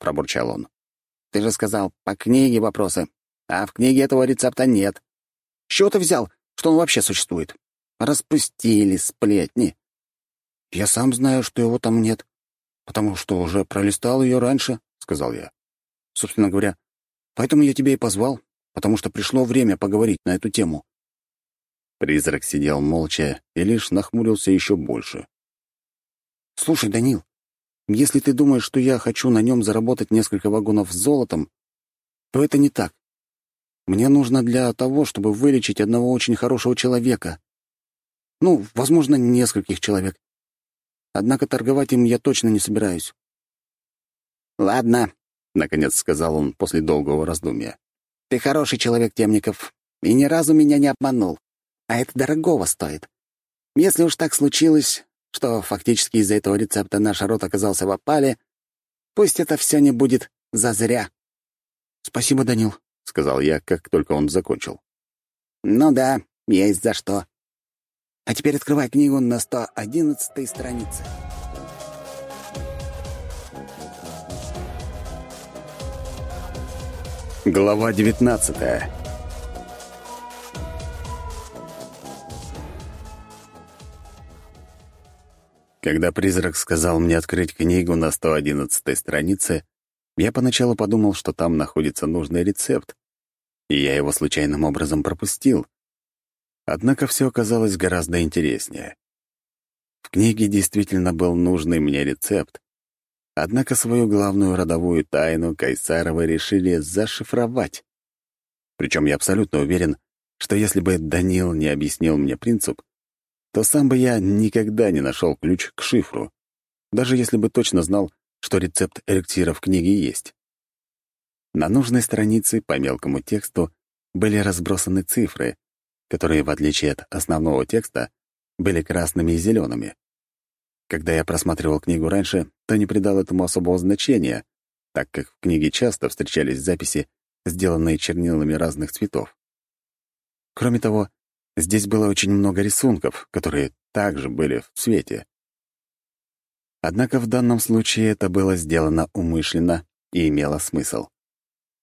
пробурчал он. «Ты же сказал, по книге вопросы, а в книге этого рецепта нет. С чего ты взял, что он вообще существует? Распустили сплетни». «Я сам знаю, что его там нет, потому что уже пролистал ее раньше», — сказал я. «Собственно говоря, поэтому я тебя и позвал, потому что пришло время поговорить на эту тему». Призрак сидел молча и лишь нахмурился еще больше. «Слушай, Данил, если ты думаешь, что я хочу на нем заработать несколько вагонов с золотом, то это не так. Мне нужно для того, чтобы вылечить одного очень хорошего человека. Ну, возможно, нескольких человек. Однако торговать им я точно не собираюсь. «Ладно», — наконец сказал он после долгого раздумья. «Ты хороший человек, Темников, и ни разу меня не обманул а это дорогого стоит. Если уж так случилось, что фактически из-за этого рецепта наш рот оказался в опале, пусть это все не будет зазря. «Спасибо, Данил», — сказал я, как только он закончил. «Ну да, есть за что. А теперь открывай книгу на 111 странице». Глава девятнадцатая Когда призрак сказал мне открыть книгу на 111 странице, я поначалу подумал, что там находится нужный рецепт, и я его случайным образом пропустил. Однако все оказалось гораздо интереснее. В книге действительно был нужный мне рецепт, однако свою главную родовую тайну Кайсаровы решили зашифровать. Причем я абсолютно уверен, что если бы Данил не объяснил мне принцип, то сам бы я никогда не нашел ключ к шифру, даже если бы точно знал, что рецепт эликсира в книге есть. На нужной странице по мелкому тексту были разбросаны цифры, которые, в отличие от основного текста, были красными и зелеными. Когда я просматривал книгу раньше, то не придал этому особого значения, так как в книге часто встречались записи, сделанные чернилами разных цветов. Кроме того, Здесь было очень много рисунков, которые также были в цвете. Однако в данном случае это было сделано умышленно и имело смысл.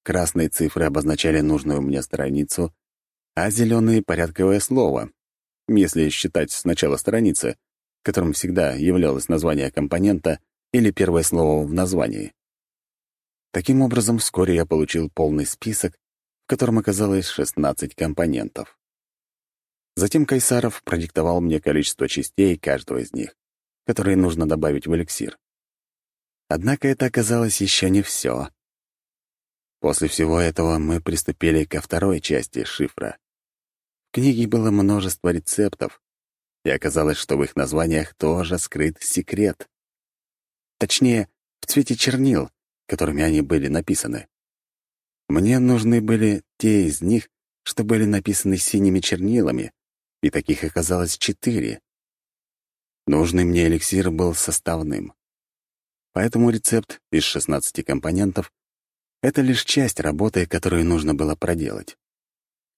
Красные цифры обозначали нужную мне страницу, а зеленые — порядковое слово, если считать с начала страницы, которым всегда являлось название компонента или первое слово в названии. Таким образом, вскоре я получил полный список, в котором оказалось 16 компонентов. Затем Кайсаров продиктовал мне количество частей каждого из них, которые нужно добавить в эликсир. Однако это оказалось еще не все. После всего этого мы приступили ко второй части шифра. В книге было множество рецептов, и оказалось, что в их названиях тоже скрыт секрет. Точнее, в цвете чернил, которыми они были написаны. Мне нужны были те из них, что были написаны синими чернилами, и таких оказалось четыре. Нужный мне эликсир был составным. Поэтому рецепт из 16 компонентов — это лишь часть работы, которую нужно было проделать.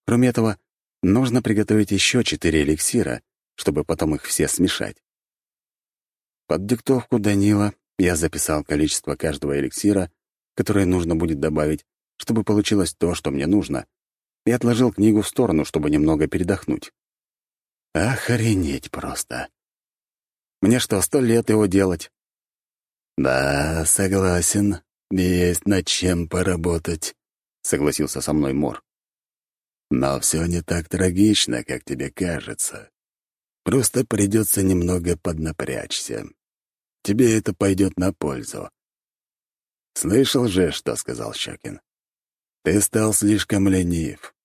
Кроме этого, нужно приготовить еще четыре эликсира, чтобы потом их все смешать. Под диктовку Данила я записал количество каждого эликсира, которое нужно будет добавить, чтобы получилось то, что мне нужно, и отложил книгу в сторону, чтобы немного передохнуть. Охренеть просто. Мне что, сто лет его делать? Да, согласен. Есть над чем поработать, согласился со мной Мор. Но все не так трагично, как тебе кажется. Просто придется немного поднапрячься. Тебе это пойдет на пользу. Слышал же, что сказал Щекин? Ты стал слишком ленив.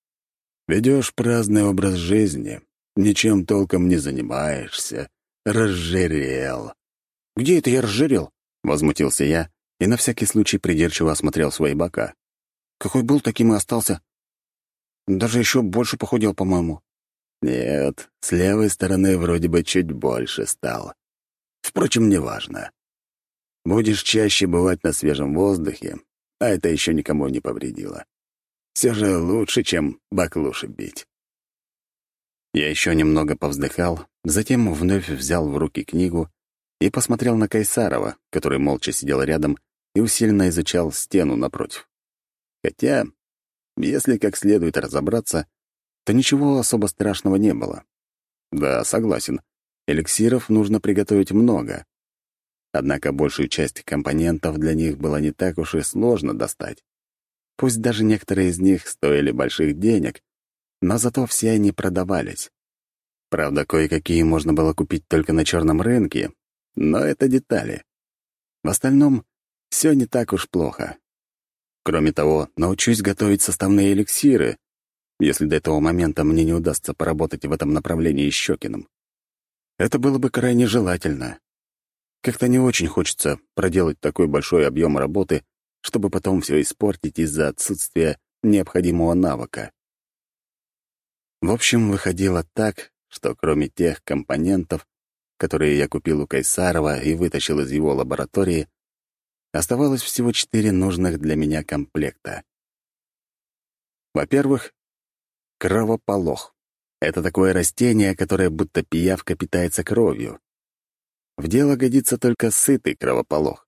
Ведешь праздный образ жизни, Ничем толком не занимаешься. Разжирел. «Где это я разжирел?» — возмутился я и на всякий случай придирчиво осмотрел свои бока. «Какой был, таким и остался. Даже еще больше похудел, по-моему». «Нет, с левой стороны вроде бы чуть больше стал. Впрочем, неважно. Будешь чаще бывать на свежем воздухе, а это еще никому не повредило. Все же лучше, чем баклуши бить». Я еще немного повздыхал, затем вновь взял в руки книгу и посмотрел на Кайсарова, который молча сидел рядом и усиленно изучал стену напротив. Хотя, если как следует разобраться, то ничего особо страшного не было. Да, согласен, эликсиров нужно приготовить много. Однако большую часть компонентов для них было не так уж и сложно достать. Пусть даже некоторые из них стоили больших денег, но зато все они продавались. Правда, кое-какие можно было купить только на черном рынке, но это детали. В остальном все не так уж плохо. Кроме того, научусь готовить составные эликсиры, если до этого момента мне не удастся поработать в этом направлении с Щекиным. Это было бы крайне желательно. Как-то не очень хочется проделать такой большой объем работы, чтобы потом все испортить из-за отсутствия необходимого навыка. В общем, выходило так, что кроме тех компонентов, которые я купил у Кайсарова и вытащил из его лаборатории, оставалось всего четыре нужных для меня комплекта. Во-первых, кровополох. Это такое растение, которое будто пиявка питается кровью. В дело годится только сытый кровополох.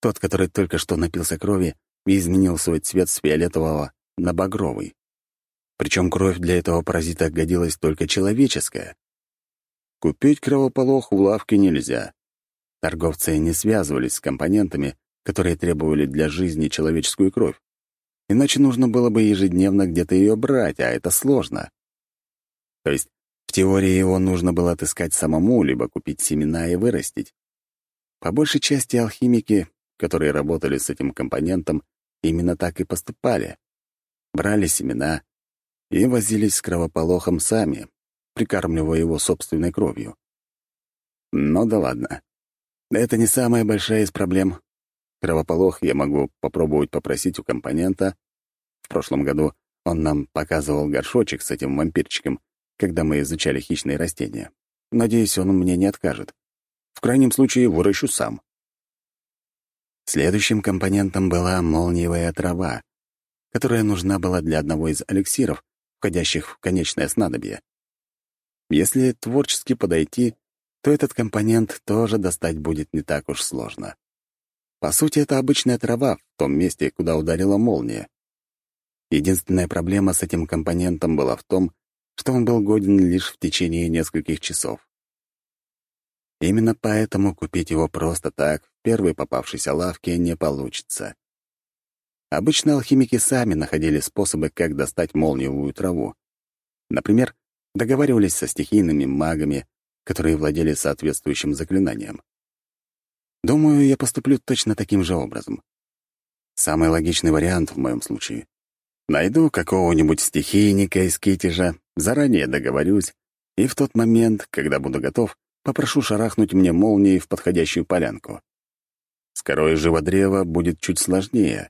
Тот, который только что напился крови и изменил свой цвет с фиолетового на багровый. Причем кровь для этого паразита годилась только человеческая. Купить кровополох в лавке нельзя. Торговцы не связывались с компонентами, которые требовали для жизни человеческую кровь. Иначе нужно было бы ежедневно где-то ее брать, а это сложно. То есть, в теории его нужно было отыскать самому, либо купить семена и вырастить. По большей части алхимики, которые работали с этим компонентом, именно так и поступали. Брали семена и возились с кровополохом сами, прикармливая его собственной кровью. Но да ладно. Это не самая большая из проблем. Кровополох я могу попробовать попросить у компонента. В прошлом году он нам показывал горшочек с этим вампирчиком, когда мы изучали хищные растения. Надеюсь, он мне не откажет. В крайнем случае выращу сам. Следующим компонентом была молниевая трава, которая нужна была для одного из эликсиров, входящих в конечное снадобье. Если творчески подойти, то этот компонент тоже достать будет не так уж сложно. По сути, это обычная трава в том месте, куда ударила молния. Единственная проблема с этим компонентом была в том, что он был годен лишь в течение нескольких часов. Именно поэтому купить его просто так в первой попавшейся лавке не получится. Обычно алхимики сами находили способы, как достать молниевую траву. Например, договаривались со стихийными магами, которые владели соответствующим заклинанием. Думаю, я поступлю точно таким же образом. Самый логичный вариант в моем случае. Найду какого-нибудь стихийника из Китежа, заранее договорюсь, и в тот момент, когда буду готов, попрошу шарахнуть мне молнией в подходящую полянку. С корой живодрева будет чуть сложнее,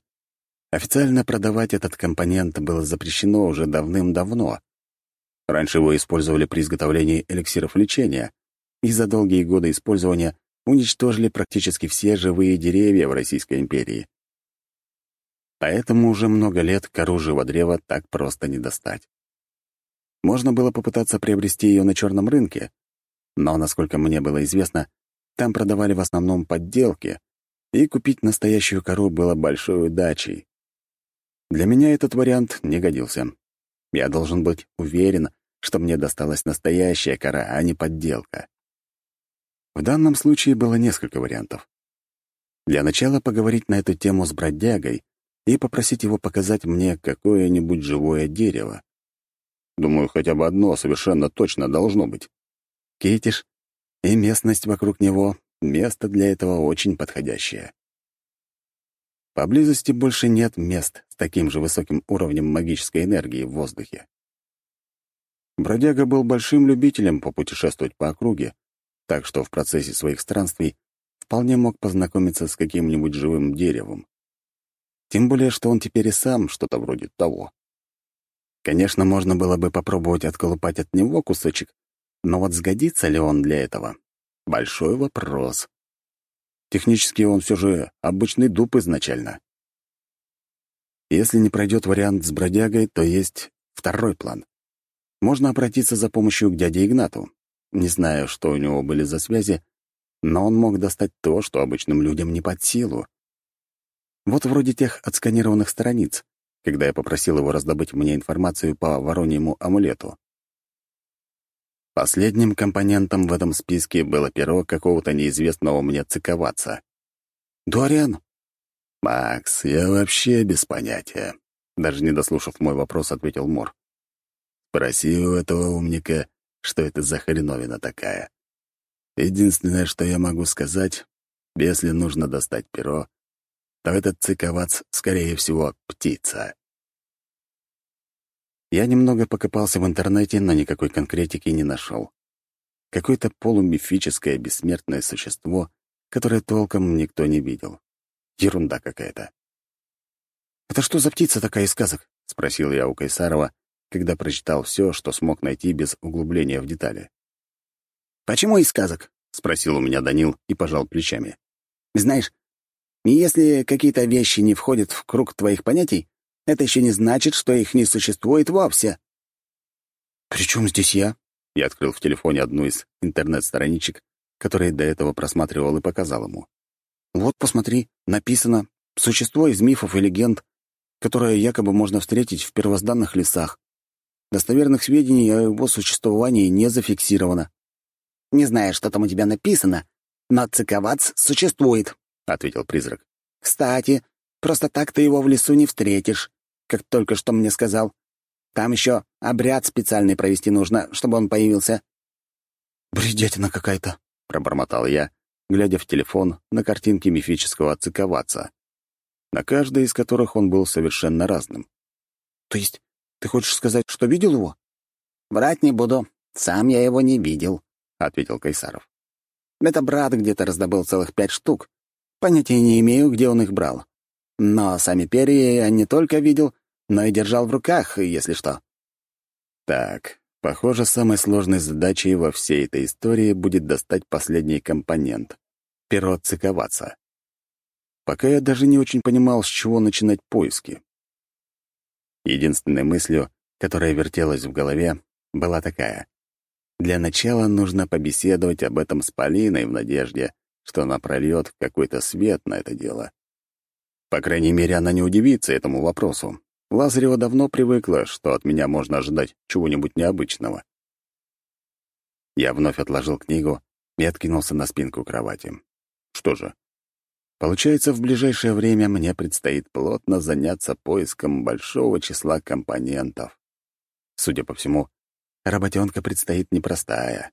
Официально продавать этот компонент было запрещено уже давным-давно. Раньше его использовали при изготовлении эликсиров лечения, и за долгие годы использования уничтожили практически все живые деревья в Российской империи. Поэтому уже много лет кору живодрева так просто не достать. Можно было попытаться приобрести ее на черном рынке, но, насколько мне было известно, там продавали в основном подделки, и купить настоящую кору было большой удачей. Для меня этот вариант не годился. Я должен быть уверен, что мне досталась настоящая кора, а не подделка. В данном случае было несколько вариантов. Для начала поговорить на эту тему с бродягой и попросить его показать мне какое-нибудь живое дерево. Думаю, хотя бы одно совершенно точно должно быть. Кетиш и местность вокруг него — место для этого очень подходящее. Поблизости больше нет мест с таким же высоким уровнем магической энергии в воздухе. Бродяга был большим любителем попутешествовать по округе, так что в процессе своих странствий вполне мог познакомиться с каким-нибудь живым деревом. Тем более, что он теперь и сам что-то вроде того. Конечно, можно было бы попробовать отколупать от него кусочек, но вот сгодится ли он для этого — большой вопрос. Технически он все же обычный дуб изначально. Если не пройдет вариант с бродягой, то есть второй план. Можно обратиться за помощью к дяде Игнату. Не знаю, что у него были за связи, но он мог достать то, что обычным людям не под силу. Вот вроде тех отсканированных страниц, когда я попросил его раздобыть мне информацию по вороньему амулету. Последним компонентом в этом списке было перо какого-то неизвестного мне циковаться. «Дориан?» «Макс, я вообще без понятия», — даже не дослушав мой вопрос, ответил Мор. «Спроси у этого умника, что это за хреновина такая. Единственное, что я могу сказать, если нужно достать перо, то этот циковац, скорее всего, птица. Я немного покопался в интернете, но никакой конкретики не нашел. Какое-то полумифическое бессмертное существо, которое толком никто не видел. Ерунда какая-то. «Это что за птица такая из сказок?» — спросил я у Кайсарова, когда прочитал все, что смог найти без углубления в детали. «Почему из сказок?» — спросил у меня Данил и пожал плечами. «Знаешь, если какие-то вещи не входят в круг твоих понятий, это еще не значит, что их не существует вовсе. «При чем здесь я?» Я открыл в телефоне одну из интернет-страничек, которые до этого просматривал и показал ему. «Вот, посмотри, написано «Существо из мифов и легенд», которое якобы можно встретить в первозданных лесах. Достоверных сведений о его существовании не зафиксировано». «Не знаю, что там у тебя написано, но циковац существует», — ответил призрак. «Кстати, Просто так ты его в лесу не встретишь, как только что мне сказал. Там еще обряд специальный провести нужно, чтобы он появился». «Бредятина какая-то», — пробормотал я, глядя в телефон на картинки мифического циковаца, на каждой из которых он был совершенно разным. «То есть ты хочешь сказать, что видел его?» «Врать не буду. Сам я его не видел», — ответил Кайсаров. «Это брат где-то раздобыл целых пять штук. Понятия не имею, где он их брал. Но сами перья я не только видел, но и держал в руках, если что. Так, похоже, самой сложной задачей во всей этой истории будет достать последний компонент — перо циковаться. Пока я даже не очень понимал, с чего начинать поиски. Единственной мыслью, которая вертелась в голове, была такая. Для начала нужно побеседовать об этом с Полиной в надежде, что она прольет какой-то свет на это дело. По крайней мере, она не удивится этому вопросу. Лазарева давно привыкла, что от меня можно ожидать чего-нибудь необычного. Я вновь отложил книгу и откинулся на спинку кровати. Что же, получается, в ближайшее время мне предстоит плотно заняться поиском большого числа компонентов. Судя по всему, работенка предстоит непростая.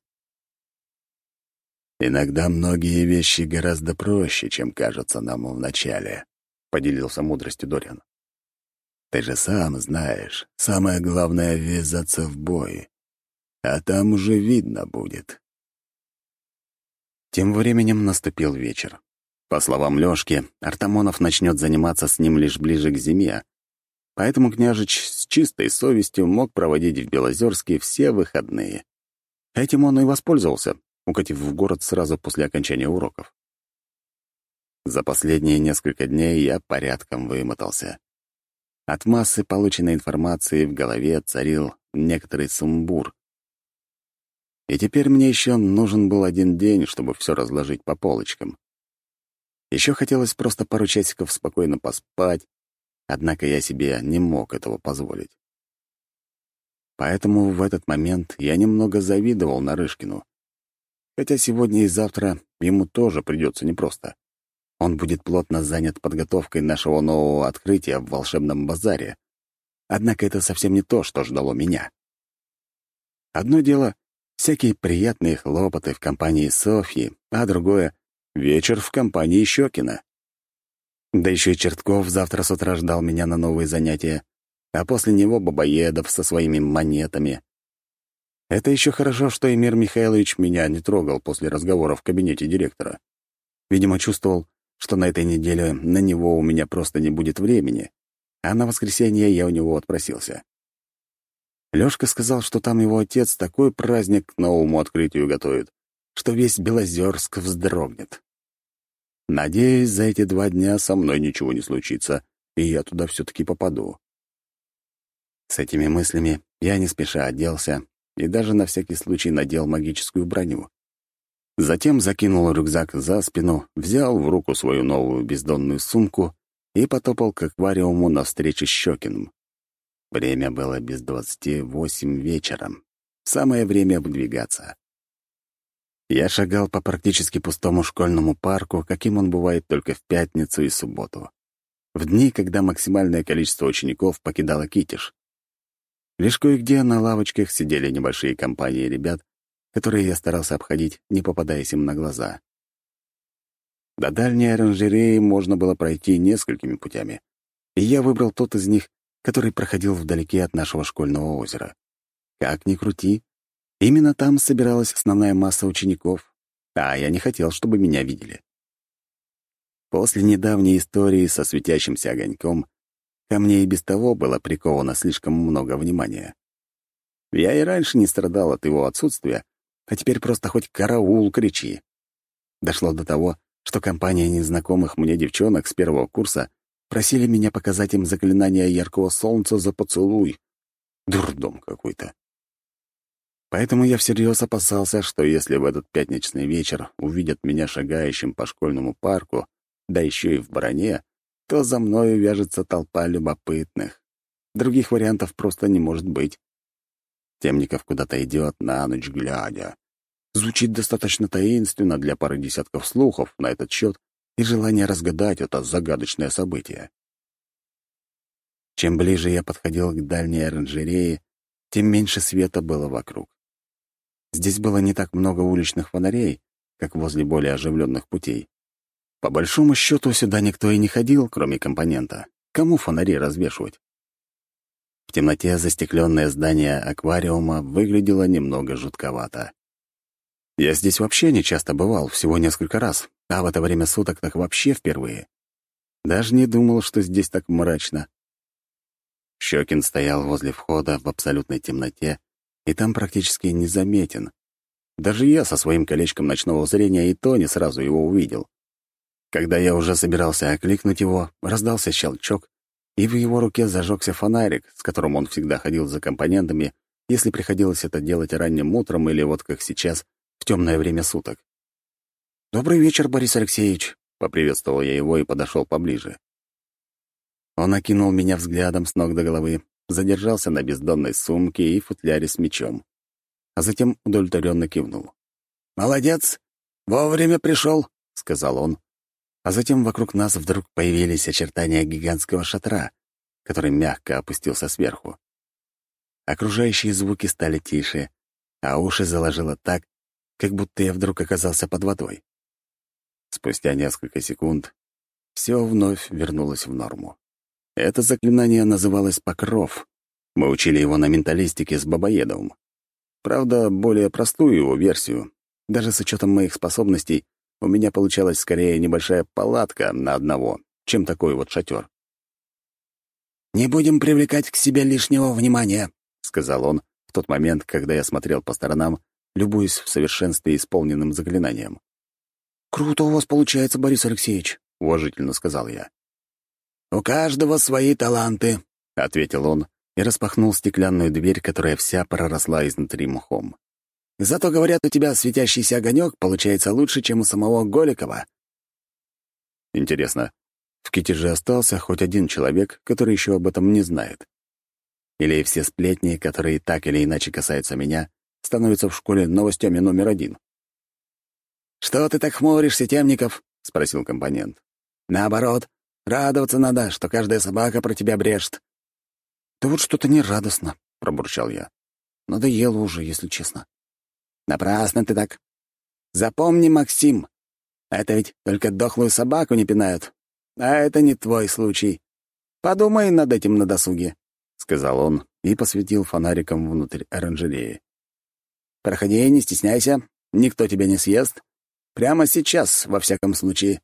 Иногда многие вещи гораздо проще, чем кажутся нам вначале. — поделился мудростью Дориан. «Ты же сам знаешь, самое главное — ввязаться в бой. А там уже видно будет». Тем временем наступил вечер. По словам Лёшки, Артамонов начнет заниматься с ним лишь ближе к зиме, поэтому княжич с чистой совестью мог проводить в Белозерске все выходные. Этим он и воспользовался, укатив в город сразу после окончания уроков. За последние несколько дней я порядком вымотался. От массы полученной информации в голове царил некоторый сумбур. И теперь мне еще нужен был один день, чтобы все разложить по полочкам. Еще хотелось просто пару часиков спокойно поспать, однако я себе не мог этого позволить. Поэтому в этот момент я немного завидовал Нарышкину. Хотя сегодня и завтра ему тоже придется непросто. Он будет плотно занят подготовкой нашего нового открытия в волшебном базаре. Однако это совсем не то, что ждало меня. Одно дело — всякие приятные хлопоты в компании Софьи, а другое — вечер в компании Щекина. Да еще и Чертков завтра с утра ждал меня на новые занятия, а после него Бабоедов со своими монетами. Это еще хорошо, что Эмир Михайлович меня не трогал после разговора в кабинете директора. Видимо, чувствовал, что на этой неделе на него у меня просто не будет времени, а на воскресенье я у него отпросился. Лёшка сказал, что там его отец такой праздник к новому открытию готовит, что весь Белозерск вздрогнет. Надеюсь, за эти два дня со мной ничего не случится, и я туда все-таки попаду. С этими мыслями я не спеша оделся и даже на всякий случай надел магическую броню. Затем закинул рюкзак за спину, взял в руку свою новую бездонную сумку и потопал к аквариуму навстречу Щекиным. Время было без двадцати восемь вечером. Самое время выдвигаться. Я шагал по практически пустому школьному парку, каким он бывает только в пятницу и субботу. В дни, когда максимальное количество учеников покидало Китиш. Лишь кое-где на лавочках сидели небольшие компании ребят, которые я старался обходить, не попадаясь им на глаза. До дальней оранжереи можно было пройти несколькими путями, и я выбрал тот из них, который проходил вдалеке от нашего школьного озера. Как ни крути, именно там собиралась основная масса учеников, а я не хотел, чтобы меня видели. После недавней истории со светящимся огоньком ко мне и без того было приковано слишком много внимания. Я и раньше не страдал от его отсутствия, а теперь просто хоть «караул» кричи. Дошло до того, что компания незнакомых мне девчонок с первого курса просили меня показать им заклинание яркого солнца за поцелуй. Дурдом какой-то. Поэтому я всерьез опасался, что если в этот пятничный вечер увидят меня шагающим по школьному парку, да еще и в броне, то за мною вяжется толпа любопытных. Других вариантов просто не может быть. Темников куда-то идет на ночь глядя. Звучит достаточно таинственно для пары десятков слухов на этот счет и желания разгадать это загадочное событие. Чем ближе я подходил к дальней оранжерее, тем меньше света было вокруг. Здесь было не так много уличных фонарей, как возле более оживленных путей. По большому счету сюда никто и не ходил, кроме компонента. Кому фонари развешивать? В темноте застекленное здание аквариума выглядело немного жутковато. Я здесь вообще не часто бывал, всего несколько раз, а в это время суток так вообще впервые. Даже не думал, что здесь так мрачно. Щекин стоял возле входа в абсолютной темноте и там практически незаметен. Даже я со своим колечком ночного зрения и то не сразу его увидел. Когда я уже собирался окликнуть его, раздался щелчок, и в его руке зажегся фонарик, с которым он всегда ходил за компонентами, если приходилось это делать ранним утром или вот как сейчас, в темное время суток. «Добрый вечер, Борис Алексеевич», — поприветствовал я его и подошел поближе. Он окинул меня взглядом с ног до головы, задержался на бездонной сумке и футляре с мечом, а затем удовлетворенно кивнул. «Молодец! Вовремя пришел», — сказал он. А затем вокруг нас вдруг появились очертания гигантского шатра, который мягко опустился сверху. Окружающие звуки стали тише, а уши заложило так, как будто я вдруг оказался под водой. Спустя несколько секунд все вновь вернулось в норму. Это заклинание называлось «Покров». Мы учили его на менталистике с Бабоедовым. Правда, более простую его версию. Даже с учетом моих способностей у меня получалась скорее небольшая палатка на одного, чем такой вот шатер. «Не будем привлекать к себе лишнего внимания», — сказал он в тот момент, когда я смотрел по сторонам, любуясь в совершенстве исполненным заклинанием. «Круто у вас получается, Борис Алексеевич», — уважительно сказал я. «У каждого свои таланты», — ответил он и распахнул стеклянную дверь, которая вся проросла изнутри мхом. «Зато, говорят, у тебя светящийся огонек получается лучше, чем у самого Голикова». Интересно, в Китеже остался хоть один человек, который еще об этом не знает? Или все сплетни, которые так или иначе касаются меня, становятся в школе новостями номер один? «Что ты так хмуришься, Темников?» — спросил компонент. «Наоборот, Радоваться надо, что каждая собака про тебя брешет». «Да вот что-то нерадостно», — пробурчал я. «Надоело уже, если честно». «Напрасно ты так. Запомни, Максим, это ведь только дохлую собаку не пинают. А это не твой случай. Подумай над этим на досуге», — сказал он и посветил фонариком внутрь оранжереи. «Проходи, не стесняйся, никто тебя не съест. Прямо сейчас, во всяком случае».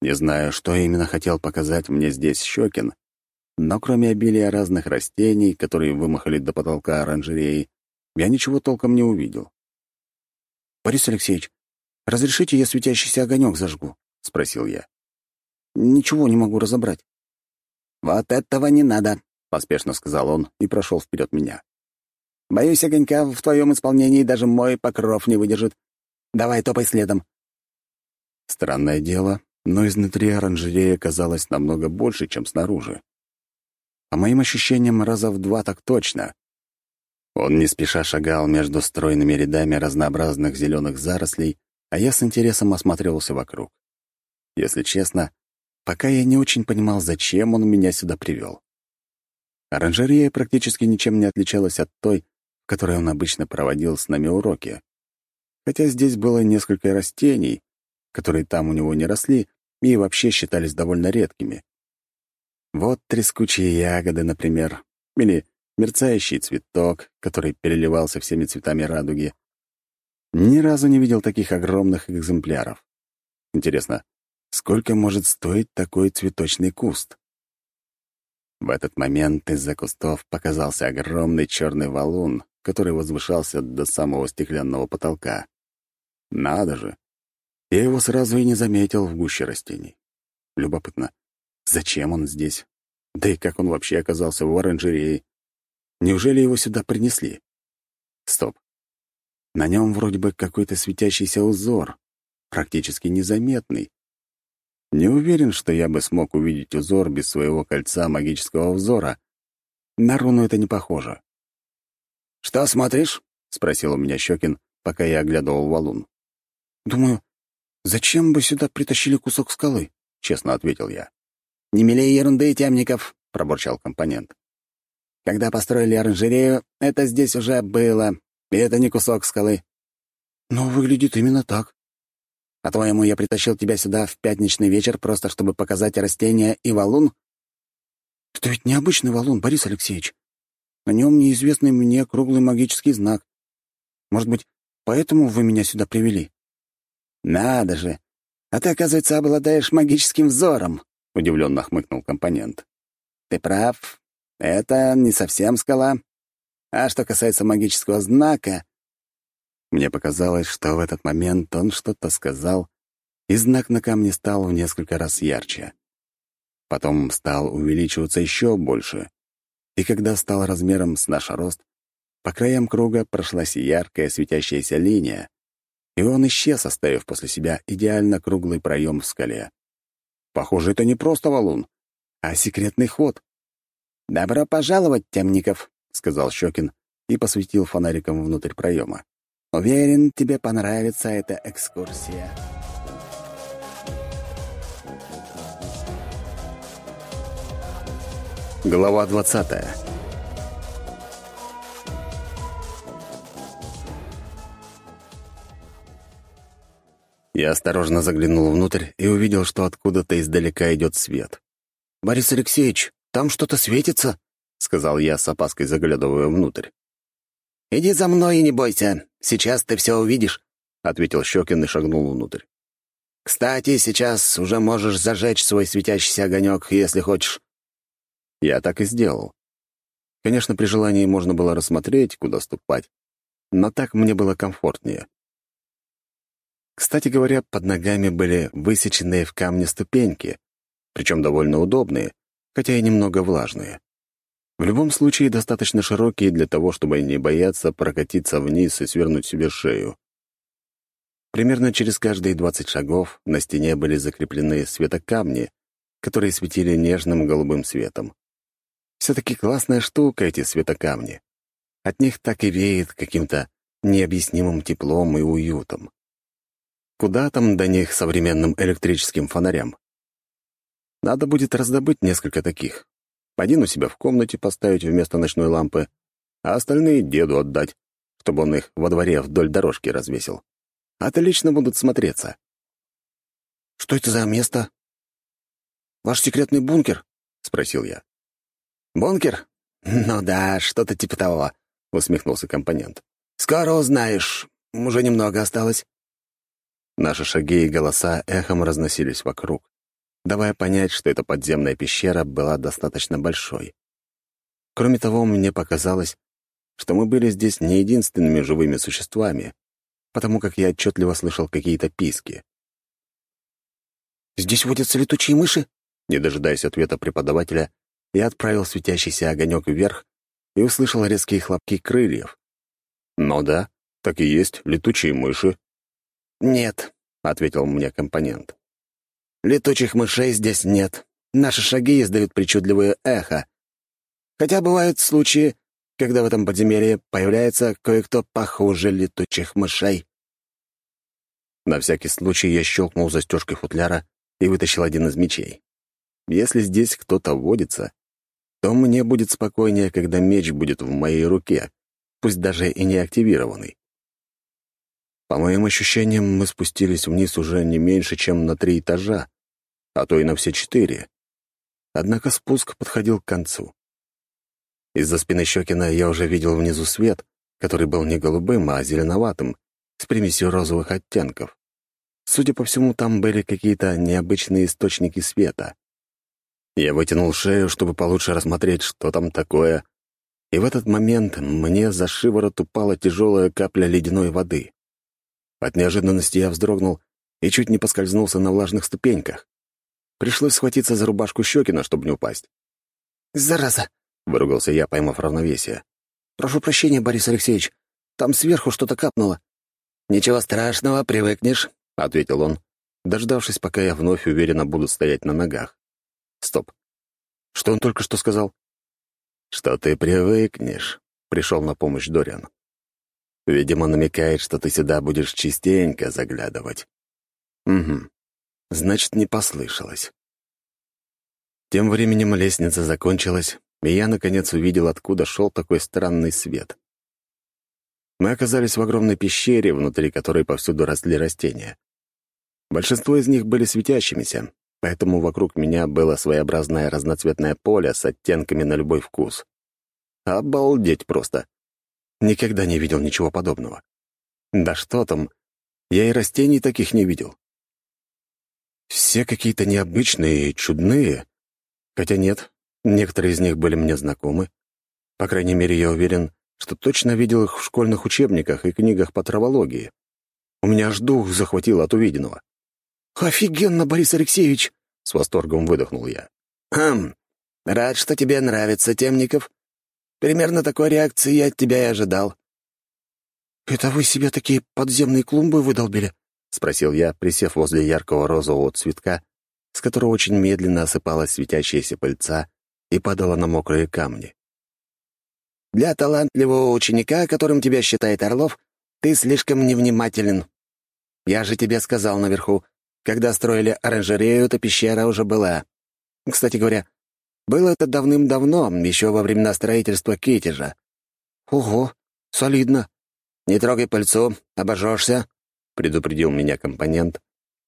Не знаю, что именно хотел показать мне здесь Щекин, но кроме обилия разных растений, которые вымахали до потолка оранжереи, я ничего толком не увидел. «Борис Алексеевич, разрешите я светящийся огонек зажгу?» — спросил я. «Ничего не могу разобрать». «Вот этого не надо», — поспешно сказал он и прошел вперед меня. «Боюсь, огонька в твоем исполнении даже мой покров не выдержит. Давай топай следом». Странное дело, но изнутри оранжерея казалась намного больше, чем снаружи. По моим ощущениям, раза в два так точно. Он не спеша шагал между стройными рядами разнообразных зеленых зарослей, а я с интересом осматривался вокруг. Если честно, пока я не очень понимал, зачем он меня сюда привел. Оранжерея практически ничем не отличалась от той, в которой он обычно проводил с нами уроки. Хотя здесь было несколько растений, которые там у него не росли и вообще считались довольно редкими. Вот трескучие ягоды, например, или мерцающий цветок, который переливался всеми цветами радуги. Ни разу не видел таких огромных экземпляров. Интересно, сколько может стоить такой цветочный куст? В этот момент из-за кустов показался огромный черный валун, который возвышался до самого стеклянного потолка. Надо же! Я его сразу и не заметил в гуще растений. Любопытно, зачем он здесь? Да и как он вообще оказался в оранжерее? Неужели его сюда принесли? Стоп. На нем вроде бы какой-то светящийся узор, практически незаметный. Не уверен, что я бы смог увидеть узор без своего кольца магического взора. На руну это не похоже. «Что смотришь?» — спросил у меня Щекин, пока я оглядывал валун. «Думаю, «Зачем бы сюда притащили кусок скалы?» — честно ответил я. «Не милее ерунды, темников», — пробурчал компонент. «Когда построили оранжерею, это здесь уже было, и это не кусок скалы». «Но выглядит именно так». «По-твоему, я притащил тебя сюда в пятничный вечер просто чтобы показать растения и валун?» «Это ведь необычный валун, Борис Алексеевич. На нем неизвестный мне круглый магический знак. Может быть, поэтому вы меня сюда привели?» «Надо же! А ты, оказывается, обладаешь магическим взором!» — удивленно хмыкнул компонент. «Ты прав. Это не совсем скала. А что касается магического знака...» Мне показалось, что в этот момент он что-то сказал, и знак на камне стал в несколько раз ярче. Потом стал увеличиваться еще больше, и когда стал размером с наш рост, по краям круга прошлась яркая светящаяся линия, и он исчез, оставив после себя идеально круглый проем в скале. Похоже, это не просто валун, а секретный ход. «Добро пожаловать, темников», — сказал Щекин и посветил фонариком внутрь проема. «Уверен, тебе понравится эта экскурсия». Глава двадцатая Я осторожно заглянул внутрь и увидел, что откуда-то издалека идет свет. «Борис Алексеевич, там что-то светится?» — сказал я с опаской, заглядывая внутрь. «Иди за мной и не бойся. Сейчас ты все увидишь», — ответил Щекин и шагнул внутрь. «Кстати, сейчас уже можешь зажечь свой светящийся огонек, если хочешь». Я так и сделал. Конечно, при желании можно было рассмотреть, куда ступать, но так мне было комфортнее. Кстати говоря, под ногами были высеченные в камне ступеньки, причем довольно удобные, хотя и немного влажные. В любом случае, достаточно широкие для того, чтобы не бояться прокатиться вниз и свернуть себе шею. Примерно через каждые 20 шагов на стене были закреплены светокамни, которые светили нежным голубым светом. Все-таки классная штука эти светокамни. От них так и веет каким-то необъяснимым теплом и уютом. Куда там до них современным электрическим фонарям? Надо будет раздобыть несколько таких. Один у себя в комнате поставить вместо ночной лампы, а остальные деду отдать, чтобы он их во дворе вдоль дорожки развесил. Отлично будут смотреться. «Что это за место?» «Ваш секретный бункер?» — спросил я. «Бункер? Ну да, что-то типа того», — усмехнулся компонент. «Скоро узнаешь. Уже немного осталось». Наши шаги и голоса эхом разносились вокруг, давая понять, что эта подземная пещера была достаточно большой. Кроме того, мне показалось, что мы были здесь не единственными живыми существами, потому как я отчетливо слышал какие-то писки. «Здесь водятся летучие мыши?» Не дожидаясь ответа преподавателя, я отправил светящийся огонек вверх и услышал резкие хлопки крыльев. «Ну да, так и есть летучие мыши», «Нет», — ответил мне компонент. Летучих мышей здесь нет. Наши шаги издают причудливое эхо. Хотя бывают случаи, когда в этом подземелье появляется кое-кто похуже летучих мышей. На всякий случай я щелкнул застежкой футляра и вытащил один из мечей. Если здесь кто-то водится, то мне будет спокойнее, когда меч будет в моей руке, пусть даже и не активированный. По моим ощущениям, мы спустились вниз уже не меньше, чем на три этажа, а то и на все четыре. Однако спуск подходил к концу. Из-за спины Щекина я уже видел внизу свет, который был не голубым, а зеленоватым, с примесью розовых оттенков. Судя по всему, там были какие-то необычные источники света. Я вытянул шею, чтобы получше рассмотреть, что там такое, и в этот момент мне за шиворот упала тяжелая капля ледяной воды. От неожиданности я вздрогнул и чуть не поскользнулся на влажных ступеньках. Пришлось схватиться за рубашку Щекина, чтобы не упасть. «Зараза!» — выругался я, поймав равновесие. «Прошу прощения, Борис Алексеевич. Там сверху что-то капнуло». «Ничего страшного, привыкнешь», — ответил он, дождавшись, пока я вновь уверенно буду стоять на ногах. Стоп. Что он только что сказал? «Что ты привыкнешь», — пришел на помощь Дориан. «Видимо, намекает, что ты сюда будешь частенько заглядывать». «Угу. Значит, не послышалось». Тем временем лестница закончилась, и я, наконец, увидел, откуда шел такой странный свет. Мы оказались в огромной пещере, внутри которой повсюду росли растения. Большинство из них были светящимися, поэтому вокруг меня было своеобразное разноцветное поле с оттенками на любой вкус. Обалдеть просто! Никогда не видел ничего подобного. Да что там, я и растений таких не видел. Все какие-то необычные и чудные, хотя нет, некоторые из них были мне знакомы. По крайней мере, я уверен, что точно видел их в школьных учебниках и книгах по травологии. У меня аж дух захватил от увиденного. «Офигенно, Борис Алексеевич!» — с восторгом выдохнул я. «Хм, рад, что тебе нравится, Темников. Примерно такой реакции я от тебя и ожидал». «Это вы себе такие подземные клумбы выдолбили?» — спросил я, присев возле яркого розового цветка, с которого очень медленно осыпалась светящаяся пыльца и падала на мокрые камни. «Для талантливого ученика, которым тебя считает Орлов, ты слишком невнимателен. Я же тебе сказал наверху, когда строили оранжерею, то пещера уже была. Кстати говоря, было это давным-давно, еще во времена строительства Китежа. «Ого, солидно. Не трогай пыльцу, обожжешься», — предупредил меня компонент,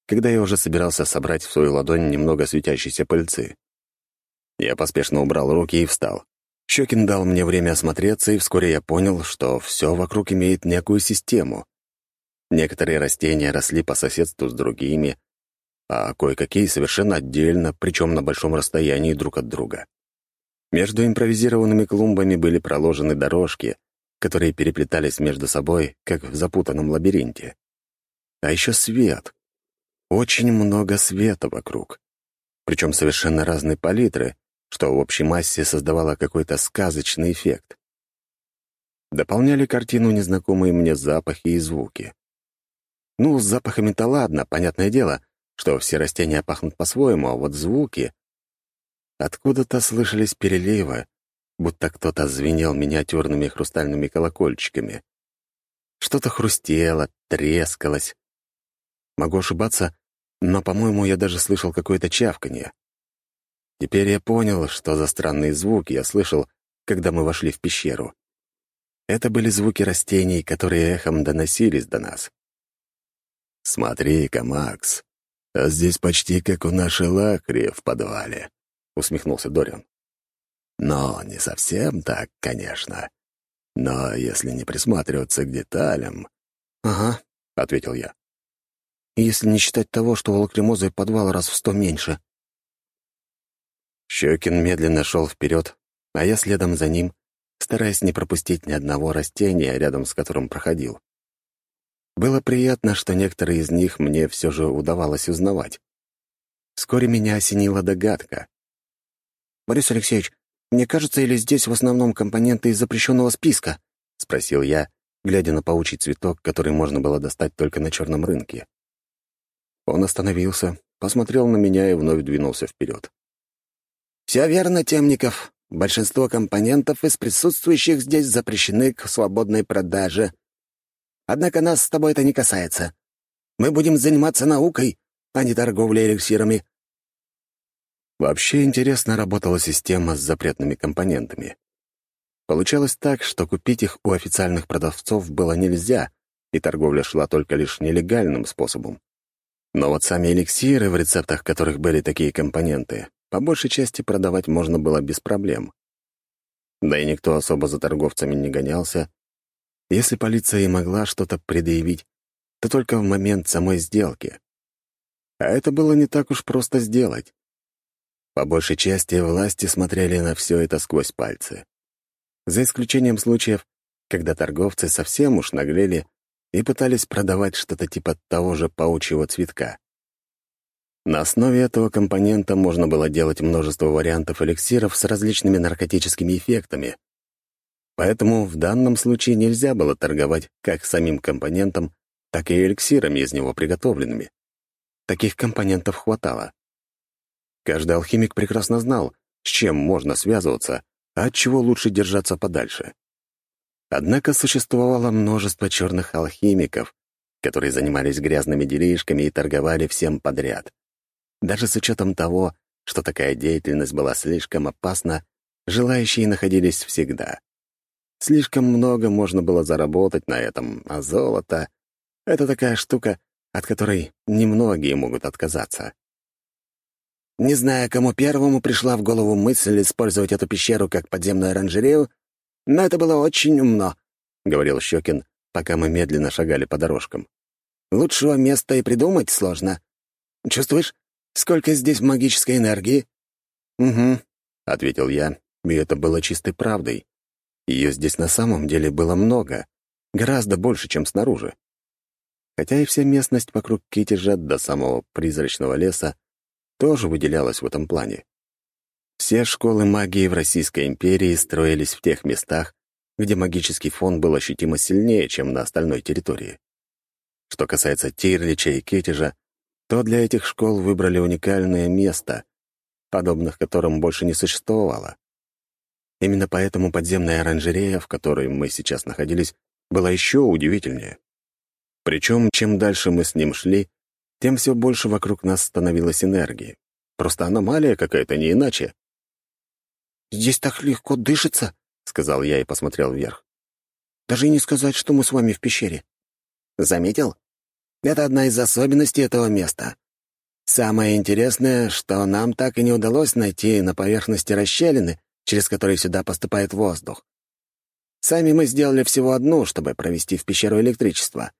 когда я уже собирался собрать в свою ладонь немного светящейся пыльцы. Я поспешно убрал руки и встал. Щекин дал мне время осмотреться, и вскоре я понял, что все вокруг имеет некую систему. Некоторые растения росли по соседству с другими, а кое-какие совершенно отдельно, причем на большом расстоянии друг от друга. Между импровизированными клумбами были проложены дорожки, которые переплетались между собой, как в запутанном лабиринте. А еще свет. Очень много света вокруг. Причем совершенно разной палитры, что в общей массе создавало какой-то сказочный эффект. Дополняли картину незнакомые мне запахи и звуки. Ну, с запахами-то ладно, понятное дело — что все растения пахнут по-своему, а вот звуки... Откуда-то слышались переливы, будто кто-то звенел миниатюрными хрустальными колокольчиками. Что-то хрустело, трескалось. Могу ошибаться, но, по-моему, я даже слышал какое-то чавканье. Теперь я понял, что за странные звуки я слышал, когда мы вошли в пещеру. Это были звуки растений, которые эхом доносились до нас. «Смотри-ка, Макс, а здесь почти как у нашей лакри в подвале», — усмехнулся Дориан. «Но не совсем так, конечно. Но если не присматриваться к деталям...» «Ага», — ответил я. «Если не считать того, что у лакримозы подвал раз в сто меньше». Щекин медленно шел вперед, а я следом за ним, стараясь не пропустить ни одного растения, рядом с которым проходил. Было приятно, что некоторые из них мне все же удавалось узнавать. Вскоре меня осенила догадка. «Борис Алексеевич, мне кажется, или здесь в основном компоненты из запрещенного списка?» — спросил я, глядя на паучий цветок, который можно было достать только на черном рынке. Он остановился, посмотрел на меня и вновь двинулся вперед. «Все верно, Темников. Большинство компонентов из присутствующих здесь запрещены к свободной продаже. Однако нас с тобой это не касается. Мы будем заниматься наукой, а не торговлей эликсирами». Вообще интересно работала система с запретными компонентами. Получалось так, что купить их у официальных продавцов было нельзя, и торговля шла только лишь нелегальным способом. Но вот сами эликсиры, в рецептах которых были такие компоненты, по большей части продавать можно было без проблем. Да и никто особо за торговцами не гонялся. Если полиция и могла что-то предъявить, то только в момент самой сделки. А это было не так уж просто сделать. По большей части власти смотрели на все это сквозь пальцы. За исключением случаев, когда торговцы совсем уж наглели и пытались продавать что-то типа того же паучьего цветка. На основе этого компонента можно было делать множество вариантов эликсиров с различными наркотическими эффектами. Поэтому в данном случае нельзя было торговать как самим компонентом, так и эликсирами из него приготовленными. Таких компонентов хватало. Каждый алхимик прекрасно знал, с чем можно связываться, а от чего лучше держаться подальше. Однако существовало множество черных алхимиков, которые занимались грязными делишками и торговали всем подряд. Даже с учетом того, что такая деятельность была слишком опасна, желающие находились всегда. Слишком много можно было заработать на этом, а золото — это такая штука, от которой немногие могут отказаться. Не знаю, кому первому пришла в голову мысль использовать эту пещеру как подземную оранжерею, но это было очень умно», — говорил Щекин, пока мы медленно шагали по дорожкам. «Лучшего места и придумать сложно. Чувствуешь, сколько здесь магической энергии?» «Угу», — ответил я, и это было чистой правдой. Ее здесь на самом деле было много, гораздо больше, чем снаружи. Хотя и вся местность вокруг Китежа до самого призрачного леса тоже выделялась в этом плане. Все школы магии в Российской империи строились в тех местах, где магический фон был ощутимо сильнее, чем на остальной территории. Что касается Тирлича и Кетежа, то для этих школ выбрали уникальное место, подобных которым больше не существовало. Именно поэтому подземная оранжерея, в которой мы сейчас находились, была еще удивительнее. Причем, чем дальше мы с ним шли, тем все больше вокруг нас становилось энергии. Просто аномалия какая-то, не иначе. «Здесь так легко дышится», — сказал я и посмотрел вверх. «Даже и не сказать, что мы с вами в пещере». «Заметил? Это одна из особенностей этого места. Самое интересное, что нам так и не удалось найти на поверхности расщелины, через которые сюда поступает воздух. Сами мы сделали всего одну, чтобы провести в пещеру электричество».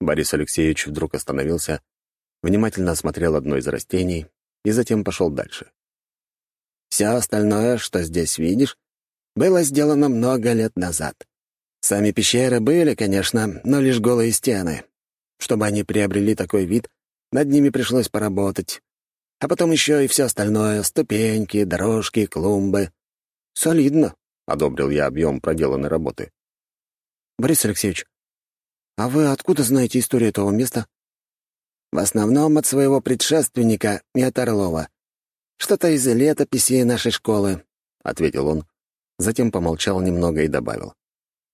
Борис Алексеевич вдруг остановился, внимательно осмотрел одно из растений и затем пошел дальше. Все остальное, что здесь видишь, было сделано много лет назад. Сами пещеры были, конечно, но лишь голые стены. Чтобы они приобрели такой вид, над ними пришлось поработать. А потом еще и все остальное — ступеньки, дорожки, клумбы. «Солидно», — одобрил я объем проделанной работы. «Борис Алексеевич, а вы откуда знаете историю этого места?» «В основном от своего предшественника и от Орлова. «Что-то из летописи нашей школы», — ответил он. Затем помолчал немного и добавил.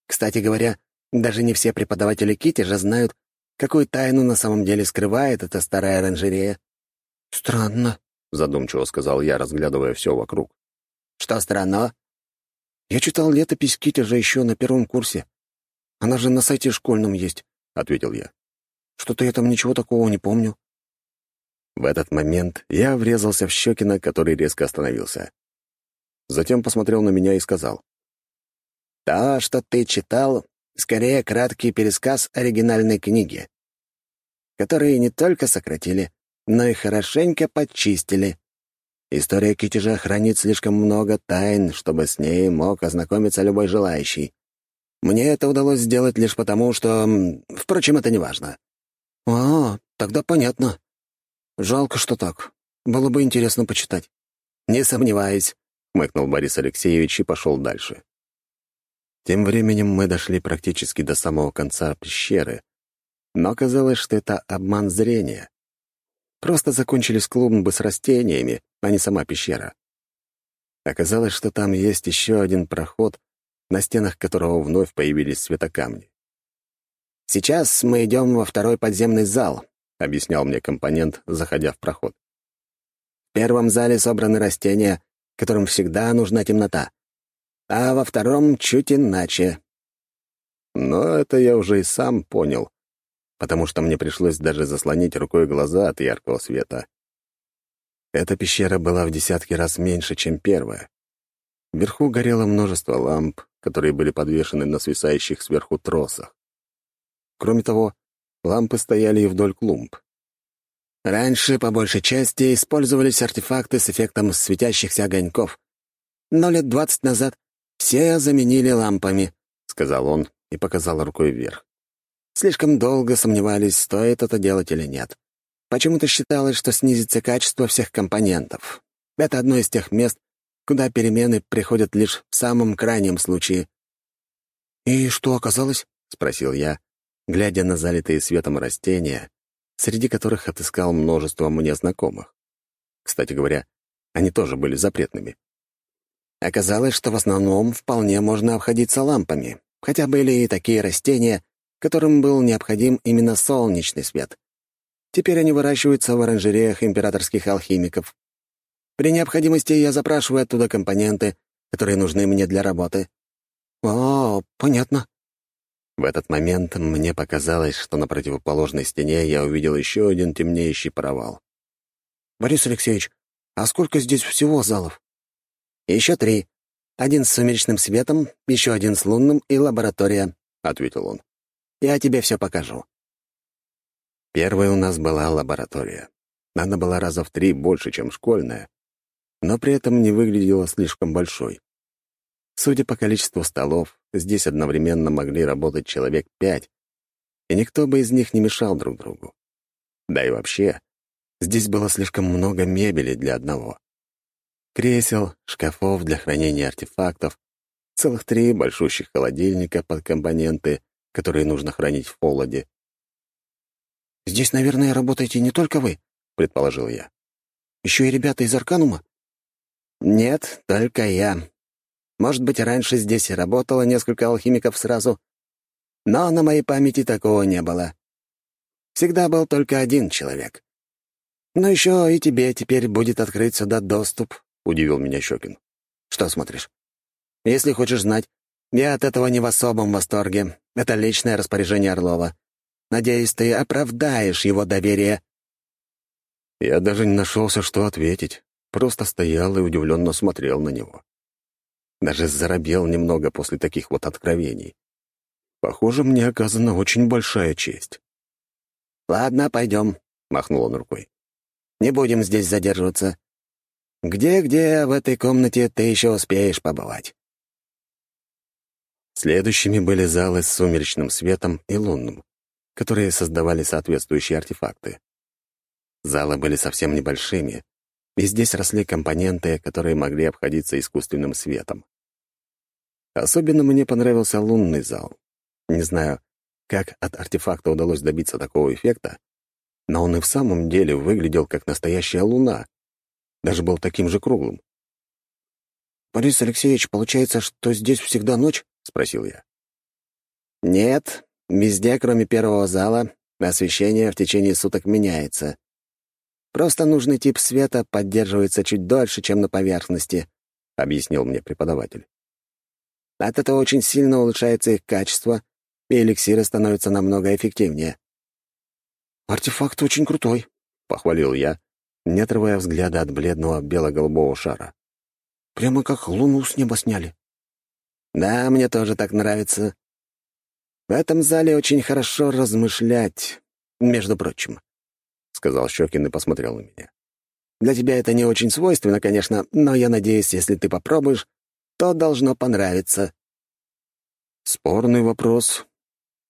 «Кстати говоря, даже не все преподаватели Китежа знают, какую тайну на самом деле скрывает эта старая оранжерея». «Странно», — задумчиво сказал я, разглядывая все вокруг. «Что странно?» «Я читал летопись Китежа еще на первом курсе. Она же на сайте школьном есть», — ответил я. «Что-то я там ничего такого не помню». В этот момент я врезался в Щекина, который резко остановился. Затем посмотрел на меня и сказал. «То, что ты читал, скорее краткий пересказ оригинальной книги, которые не только сократили, но и хорошенько подчистили. История Китежа хранит слишком много тайн, чтобы с ней мог ознакомиться любой желающий. Мне это удалось сделать лишь потому, что... Впрочем, это не важно». «А, тогда понятно», Жалко, что так. Было бы интересно почитать. Не сомневаюсь, хмыкнул Борис Алексеевич и пошел дальше. Тем временем мы дошли практически до самого конца пещеры, но оказалось, что это обман зрения. Просто закончились клумбы с растениями, а не сама пещера. Оказалось, что там есть еще один проход, на стенах которого вновь появились светокамни. «Сейчас мы идем во второй подземный зал», — объяснял мне компонент, заходя в проход. «В первом зале собраны растения, которым всегда нужна темнота, а во втором чуть иначе». Но это я уже и сам понял, потому что мне пришлось даже заслонить рукой глаза от яркого света. Эта пещера была в десятки раз меньше, чем первая. Вверху горело множество ламп, которые были подвешены на свисающих сверху тросах. Кроме того, лампы стояли и вдоль клумб. Раньше, по большей части, использовались артефакты с эффектом светящихся огоньков. Но лет двадцать назад все заменили лампами, — сказал он и показал рукой вверх. Слишком долго сомневались, стоит это делать или нет. Почему-то считалось, что снизится качество всех компонентов. Это одно из тех мест, куда перемены приходят лишь в самом крайнем случае. «И что оказалось?» — спросил я, глядя на залитые светом растения, среди которых отыскал множество мне знакомых. Кстати говоря, они тоже были запретными. Оказалось, что в основном вполне можно обходиться лампами, хотя были и такие растения, которым был необходим именно солнечный свет. Теперь они выращиваются в оранжереях императорских алхимиков. При необходимости я запрашиваю оттуда компоненты, которые нужны мне для работы. «О, понятно», в этот момент мне показалось, что на противоположной стене я увидел еще один темнеющий провал. «Борис Алексеевич, а сколько здесь всего залов?» «Еще три. Один с сумеречным светом, еще один с лунным и лаборатория», — ответил он. «Я тебе все покажу». Первой у нас была лаборатория. Она была раза в три больше, чем школьная, но при этом не выглядела слишком большой. Судя по количеству столов, здесь одновременно могли работать человек пять, и никто бы из них не мешал друг другу. Да и вообще, здесь было слишком много мебели для одного. Кресел, шкафов для хранения артефактов, целых три большущих холодильника под компоненты, которые нужно хранить в холоде. «Здесь, наверное, работаете не только вы», — предположил я. «Еще и ребята из Арканума?» «Нет, только я», может быть, раньше здесь работало несколько алхимиков сразу, но на моей памяти такого не было. Всегда был только один человек. Но еще и тебе теперь будет открыть сюда доступ, — удивил меня Щекин. Что смотришь? Если хочешь знать, я от этого не в особом восторге. Это личное распоряжение Орлова. Надеюсь, ты оправдаешь его доверие. Я даже не нашелся, что ответить. Просто стоял и удивленно смотрел на него. Даже заробел немного после таких вот откровений. Похоже, мне оказана очень большая честь. «Ладно, пойдем», — махнул он рукой. «Не будем здесь задерживаться. Где-где в этой комнате ты еще успеешь побывать?» Следующими были залы с сумеречным светом и лунным, которые создавали соответствующие артефакты. Залы были совсем небольшими, и здесь росли компоненты, которые могли обходиться искусственным светом. Особенно мне понравился лунный зал. Не знаю, как от артефакта удалось добиться такого эффекта, но он и в самом деле выглядел как настоящая луна. Даже был таким же круглым. «Борис Алексеевич, получается, что здесь всегда ночь?» — спросил я. «Нет, везде, кроме первого зала, освещение в течение суток меняется. Просто нужный тип света поддерживается чуть дольше, чем на поверхности», — объяснил мне преподаватель. От этого очень сильно улучшается их качество, и эликсиры становятся намного эффективнее. «Артефакт очень крутой», — похвалил я, не отрывая взгляда от бледного бело-голубого шара. «Прямо как луну с неба сняли». «Да, мне тоже так нравится. В этом зале очень хорошо размышлять, между прочим», — сказал Щекин и посмотрел на меня. «Для тебя это не очень свойственно, конечно, но я надеюсь, если ты попробуешь, то должно понравиться». Спорный вопрос.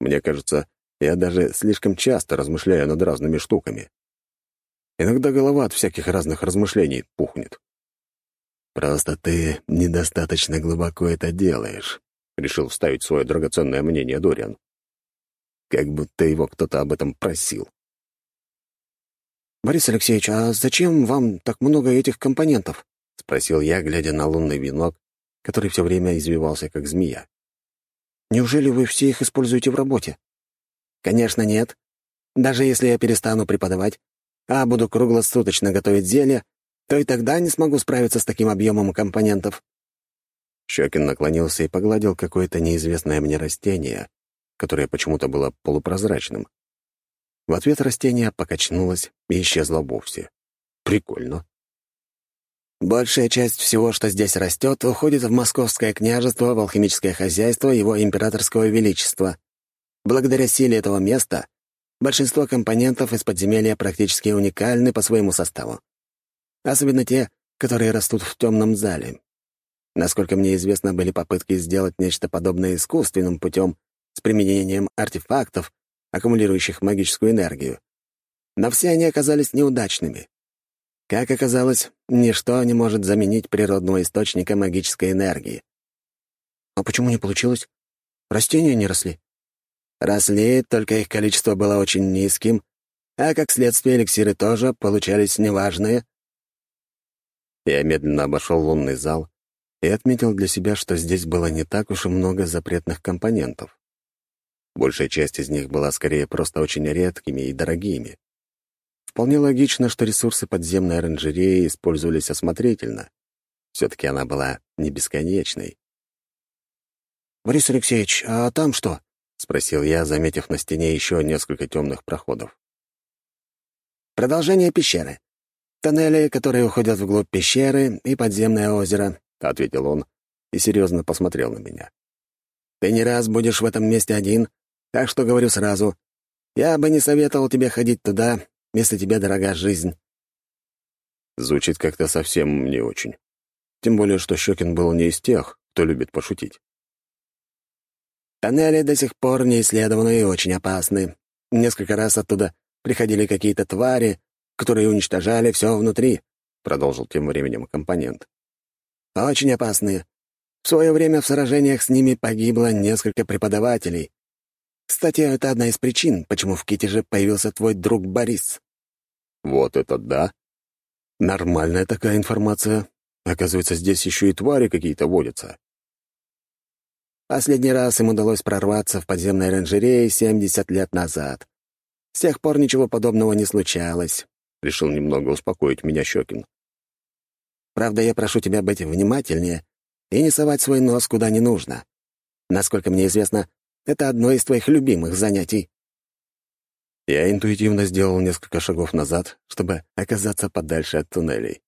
Мне кажется, я даже слишком часто размышляю над разными штуками. Иногда голова от всяких разных размышлений пухнет. «Просто ты недостаточно глубоко это делаешь», — решил вставить свое драгоценное мнение Дориан. Как будто его кто-то об этом просил. «Борис Алексеевич, а зачем вам так много этих компонентов?» — спросил я, глядя на лунный венок, который все время извивался, как змея. «Неужели вы все их используете в работе?» «Конечно, нет. Даже если я перестану преподавать, а буду круглосуточно готовить зелья, то и тогда не смогу справиться с таким объемом компонентов». Щекин наклонился и погладил какое-то неизвестное мне растение, которое почему-то было полупрозрачным. В ответ растение покачнулось и исчезло вовсе. Прикольно. Большая часть всего, что здесь растет, уходит в Московское княжество, в алхимическое хозяйство его императорского величества. Благодаря силе этого места большинство компонентов из подземелья практически уникальны по своему составу. Особенно те, которые растут в темном зале. Насколько мне известно, были попытки сделать нечто подобное искусственным путем с применением артефактов, аккумулирующих магическую энергию. Но все они оказались неудачными. Как оказалось, ничто не может заменить природного источника магической энергии. А почему не получилось? Растения не росли? Росли, только их количество было очень низким, а как следствие эликсиры тоже получались неважные. Я медленно обошел лунный зал и отметил для себя, что здесь было не так уж и много запретных компонентов. Большая часть из них была скорее просто очень редкими и дорогими. Вполне логично, что ресурсы подземной оранжереи использовались осмотрительно. Все-таки она была не бесконечной. «Борис Алексеевич, а там что?» — спросил я, заметив на стене еще несколько темных проходов. «Продолжение пещеры. Тоннели, которые уходят вглубь пещеры, и подземное озеро», — ответил он и серьезно посмотрел на меня. «Ты не раз будешь в этом месте один, так что говорю сразу, я бы не советовал тебе ходить туда, если тебе дорога жизнь». Звучит как-то совсем не очень. Тем более, что Щекин был не из тех, кто любит пошутить. Тоннели до сих пор не исследованы и очень опасны. Несколько раз оттуда приходили какие-то твари, которые уничтожали все внутри, — продолжил тем временем компонент. Очень опасные. В свое время в сражениях с ними погибло несколько преподавателей, кстати, это одна из причин, почему в Китеже появился твой друг Борис». «Вот это да! Нормальная такая информация. Оказывается, здесь еще и твари какие-то водятся». Последний раз им удалось прорваться в подземной оранжерее 70 лет назад. С тех пор ничего подобного не случалось. Решил немного успокоить меня Щекин. Правда, я прошу тебя быть внимательнее и не совать свой нос куда не нужно. Насколько мне известно, это одно из твоих любимых занятий». Я интуитивно сделал несколько шагов назад, чтобы оказаться подальше от туннелей.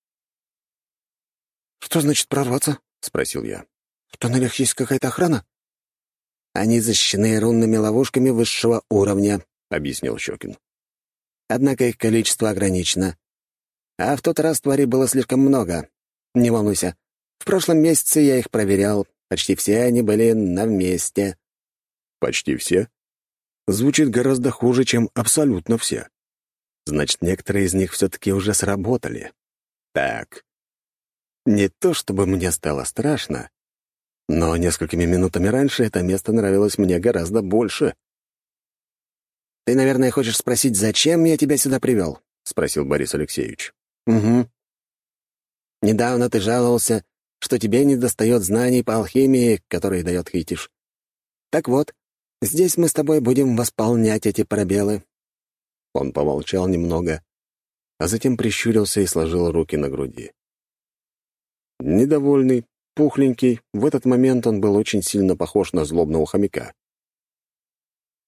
«Что значит прорваться?» — спросил я. «В туннелях есть какая-то охрана?» «Они защищены рунными ловушками высшего уровня», — объяснил Щекин. «Однако их количество ограничено. А в тот раз тварей было слишком много. Не волнуйся. В прошлом месяце я их проверял. Почти все они были на месте. Почти все? Звучит гораздо хуже, чем абсолютно все. Значит, некоторые из них все-таки уже сработали. Так. Не то чтобы мне стало страшно, но несколькими минутами раньше это место нравилось мне гораздо больше. «Ты, наверное, хочешь спросить, зачем я тебя сюда привел?» — спросил Борис Алексеевич. «Угу. Недавно ты жаловался, что тебе недостает знаний по алхимии, которые дает Хитиш. Так вот, Здесь мы с тобой будем восполнять эти пробелы». Он помолчал немного, а затем прищурился и сложил руки на груди. Недовольный, пухленький, в этот момент он был очень сильно похож на злобного хомяка.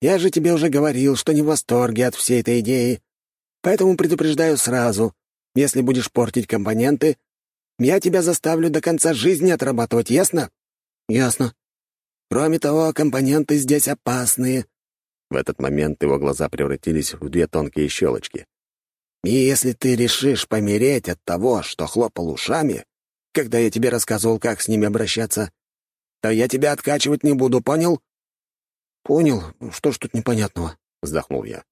«Я же тебе уже говорил, что не в восторге от всей этой идеи, поэтому предупреждаю сразу, если будешь портить компоненты, я тебя заставлю до конца жизни отрабатывать, ясно?» «Ясно», Кроме того, компоненты здесь опасные». В этот момент его глаза превратились в две тонкие щелочки. «И если ты решишь помереть от того, что хлопал ушами, когда я тебе рассказывал, как с ними обращаться, то я тебя откачивать не буду, понял?» «Понял. Что ж тут непонятного?» — вздохнул я.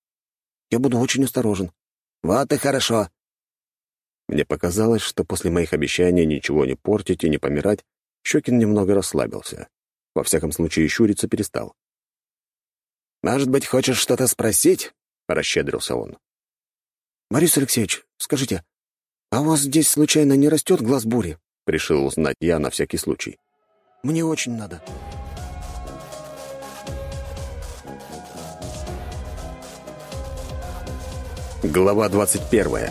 «Я буду очень осторожен». «Вот и хорошо». Мне показалось, что после моих обещаний ничего не портить и не помирать, Щекин немного расслабился. Во всяком случае, щуриться перестал. «Может быть, хочешь что-то спросить?» — расщедрился он. «Борис Алексеевич, скажите, а у вас здесь случайно не растет глаз бури?» — решил узнать я на всякий случай. «Мне очень надо». Глава 21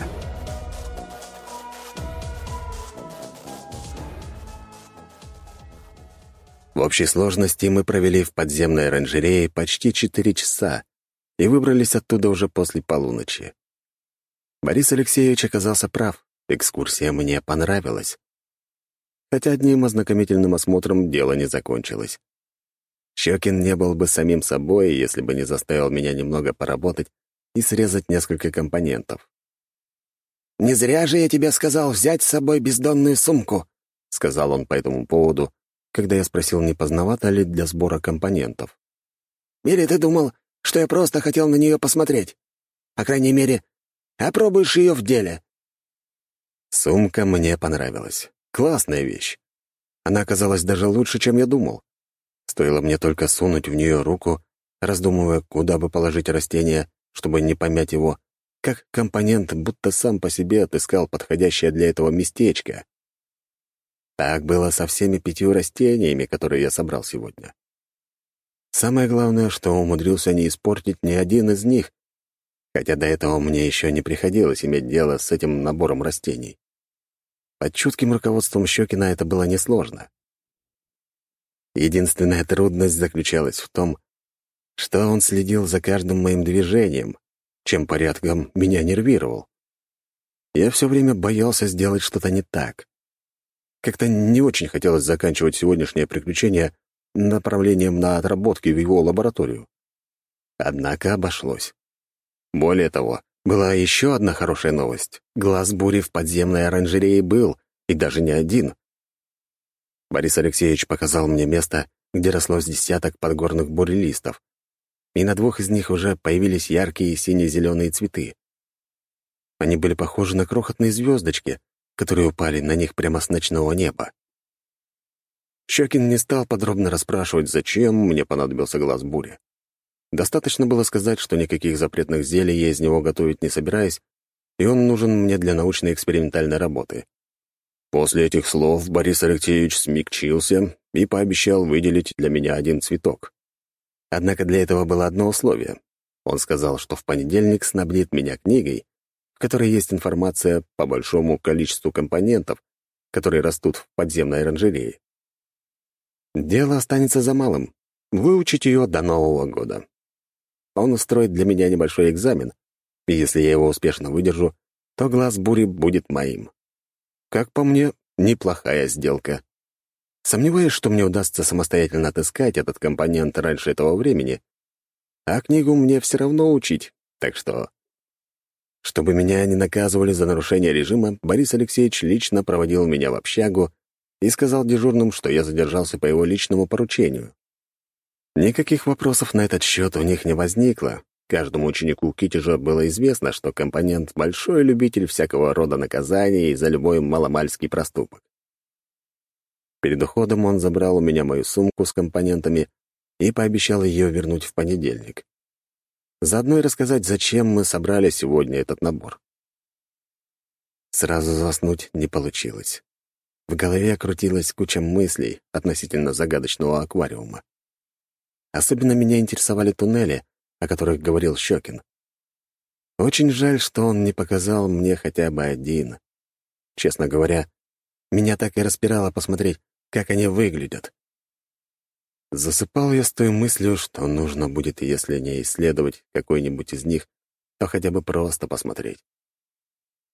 В общей сложности мы провели в подземной оранжерее почти четыре часа и выбрались оттуда уже после полуночи. Борис Алексеевич оказался прав, экскурсия мне понравилась. Хотя одним ознакомительным осмотром дело не закончилось. Щекин не был бы самим собой, если бы не заставил меня немного поработать и срезать несколько компонентов. «Не зря же я тебе сказал взять с собой бездонную сумку», — сказал он по этому поводу, когда я спросил, не поздновато ли для сбора компонентов. «Или ты думал, что я просто хотел на нее посмотреть? По крайней мере, опробуешь ее в деле». Сумка мне понравилась. Классная вещь. Она оказалась даже лучше, чем я думал. Стоило мне только сунуть в нее руку, раздумывая, куда бы положить растение, чтобы не помять его, как компонент будто сам по себе отыскал подходящее для этого местечко. Так было со всеми пятью растениями, которые я собрал сегодня. Самое главное, что умудрился не испортить ни один из них, хотя до этого мне еще не приходилось иметь дело с этим набором растений. Под чутким руководством Щекина это было несложно. Единственная трудность заключалась в том, что он следил за каждым моим движением, чем порядком меня нервировал. Я все время боялся сделать что-то не так. Как-то не очень хотелось заканчивать сегодняшнее приключение направлением на отработки в его лабораторию. Однако обошлось. Более того, была еще одна хорошая новость. Глаз бури в подземной оранжерее был, и даже не один. Борис Алексеевич показал мне место, где росло с десяток подгорных бурелистов, и на двух из них уже появились яркие сине-зеленые цветы. Они были похожи на крохотные звездочки, которые упали на них прямо с ночного неба. Щекин не стал подробно расспрашивать, зачем мне понадобился глаз бури. Достаточно было сказать, что никаких запретных зелий я из него готовить не собираюсь, и он нужен мне для научной экспериментальной работы. После этих слов Борис Алексеевич смягчился и пообещал выделить для меня один цветок. Однако для этого было одно условие. Он сказал, что в понедельник снабдит меня книгой, в которой есть информация по большому количеству компонентов, которые растут в подземной оранжерее. Дело останется за малым — выучить ее до Нового года. Он устроит для меня небольшой экзамен, и если я его успешно выдержу, то глаз бури будет моим. Как по мне, неплохая сделка. Сомневаюсь, что мне удастся самостоятельно отыскать этот компонент раньше этого времени, а книгу мне все равно учить, так что... Чтобы меня не наказывали за нарушение режима, Борис Алексеевич лично проводил меня в общагу и сказал дежурным, что я задержался по его личному поручению. Никаких вопросов на этот счет у них не возникло. Каждому ученику Китежа было известно, что компонент — большой любитель всякого рода наказаний за любой маломальский проступок. Перед уходом он забрал у меня мою сумку с компонентами и пообещал ее вернуть в понедельник. Заодно и рассказать, зачем мы собрали сегодня этот набор. Сразу заснуть не получилось. В голове крутилась куча мыслей относительно загадочного аквариума. Особенно меня интересовали туннели, о которых говорил Щекин. Очень жаль, что он не показал мне хотя бы один. Честно говоря, меня так и распирало посмотреть, как они выглядят. Засыпал я с той мыслью, что нужно будет, если не исследовать какой-нибудь из них, то хотя бы просто посмотреть.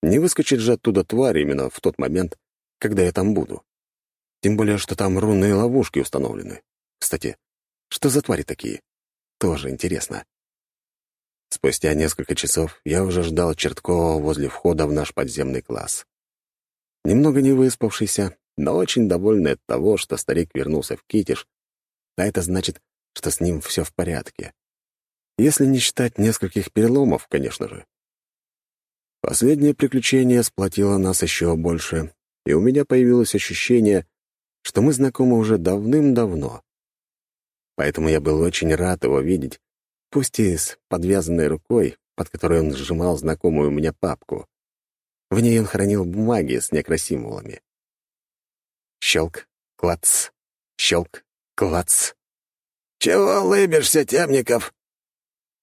Не выскочит же оттуда тварь именно в тот момент, когда я там буду. Тем более, что там рунные ловушки установлены. Кстати, что за твари такие? Тоже интересно. Спустя несколько часов я уже ждал Черткова возле входа в наш подземный класс. Немного не выспавшийся, но очень довольный от того, что старик вернулся в Китиш, а это значит, что с ним все в порядке. Если не считать нескольких переломов, конечно же. Последнее приключение сплотило нас еще больше, и у меня появилось ощущение, что мы знакомы уже давным-давно. Поэтому я был очень рад его видеть, пусть и с подвязанной рукой, под которой он сжимал знакомую мне папку. В ней он хранил бумаги с некросимволами. Щелк, клац, щелк, клац. «Чего улыбишься, Темников?»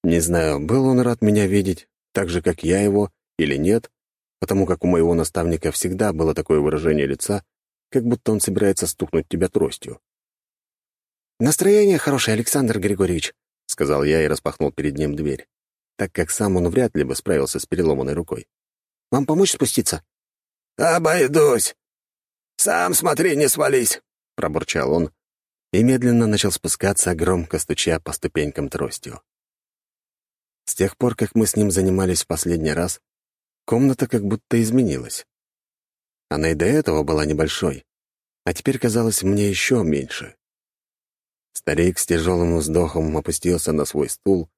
Не знаю, был он рад меня видеть, так же, как я его, или нет, потому как у моего наставника всегда было такое выражение лица, как будто он собирается стукнуть тебя тростью. «Настроение хорошее, Александр Григорьевич», — сказал я и распахнул перед ним дверь, так как сам он вряд ли бы справился с переломанной рукой. «Вам помочь спуститься?» «Обойдусь. Сам смотри, не свались», — пробурчал он и медленно начал спускаться, громко стуча по ступенькам тростью. С тех пор, как мы с ним занимались в последний раз, комната как будто изменилась. Она и до этого была небольшой, а теперь казалась мне еще меньше. Старик с тяжелым вздохом опустился на свой стул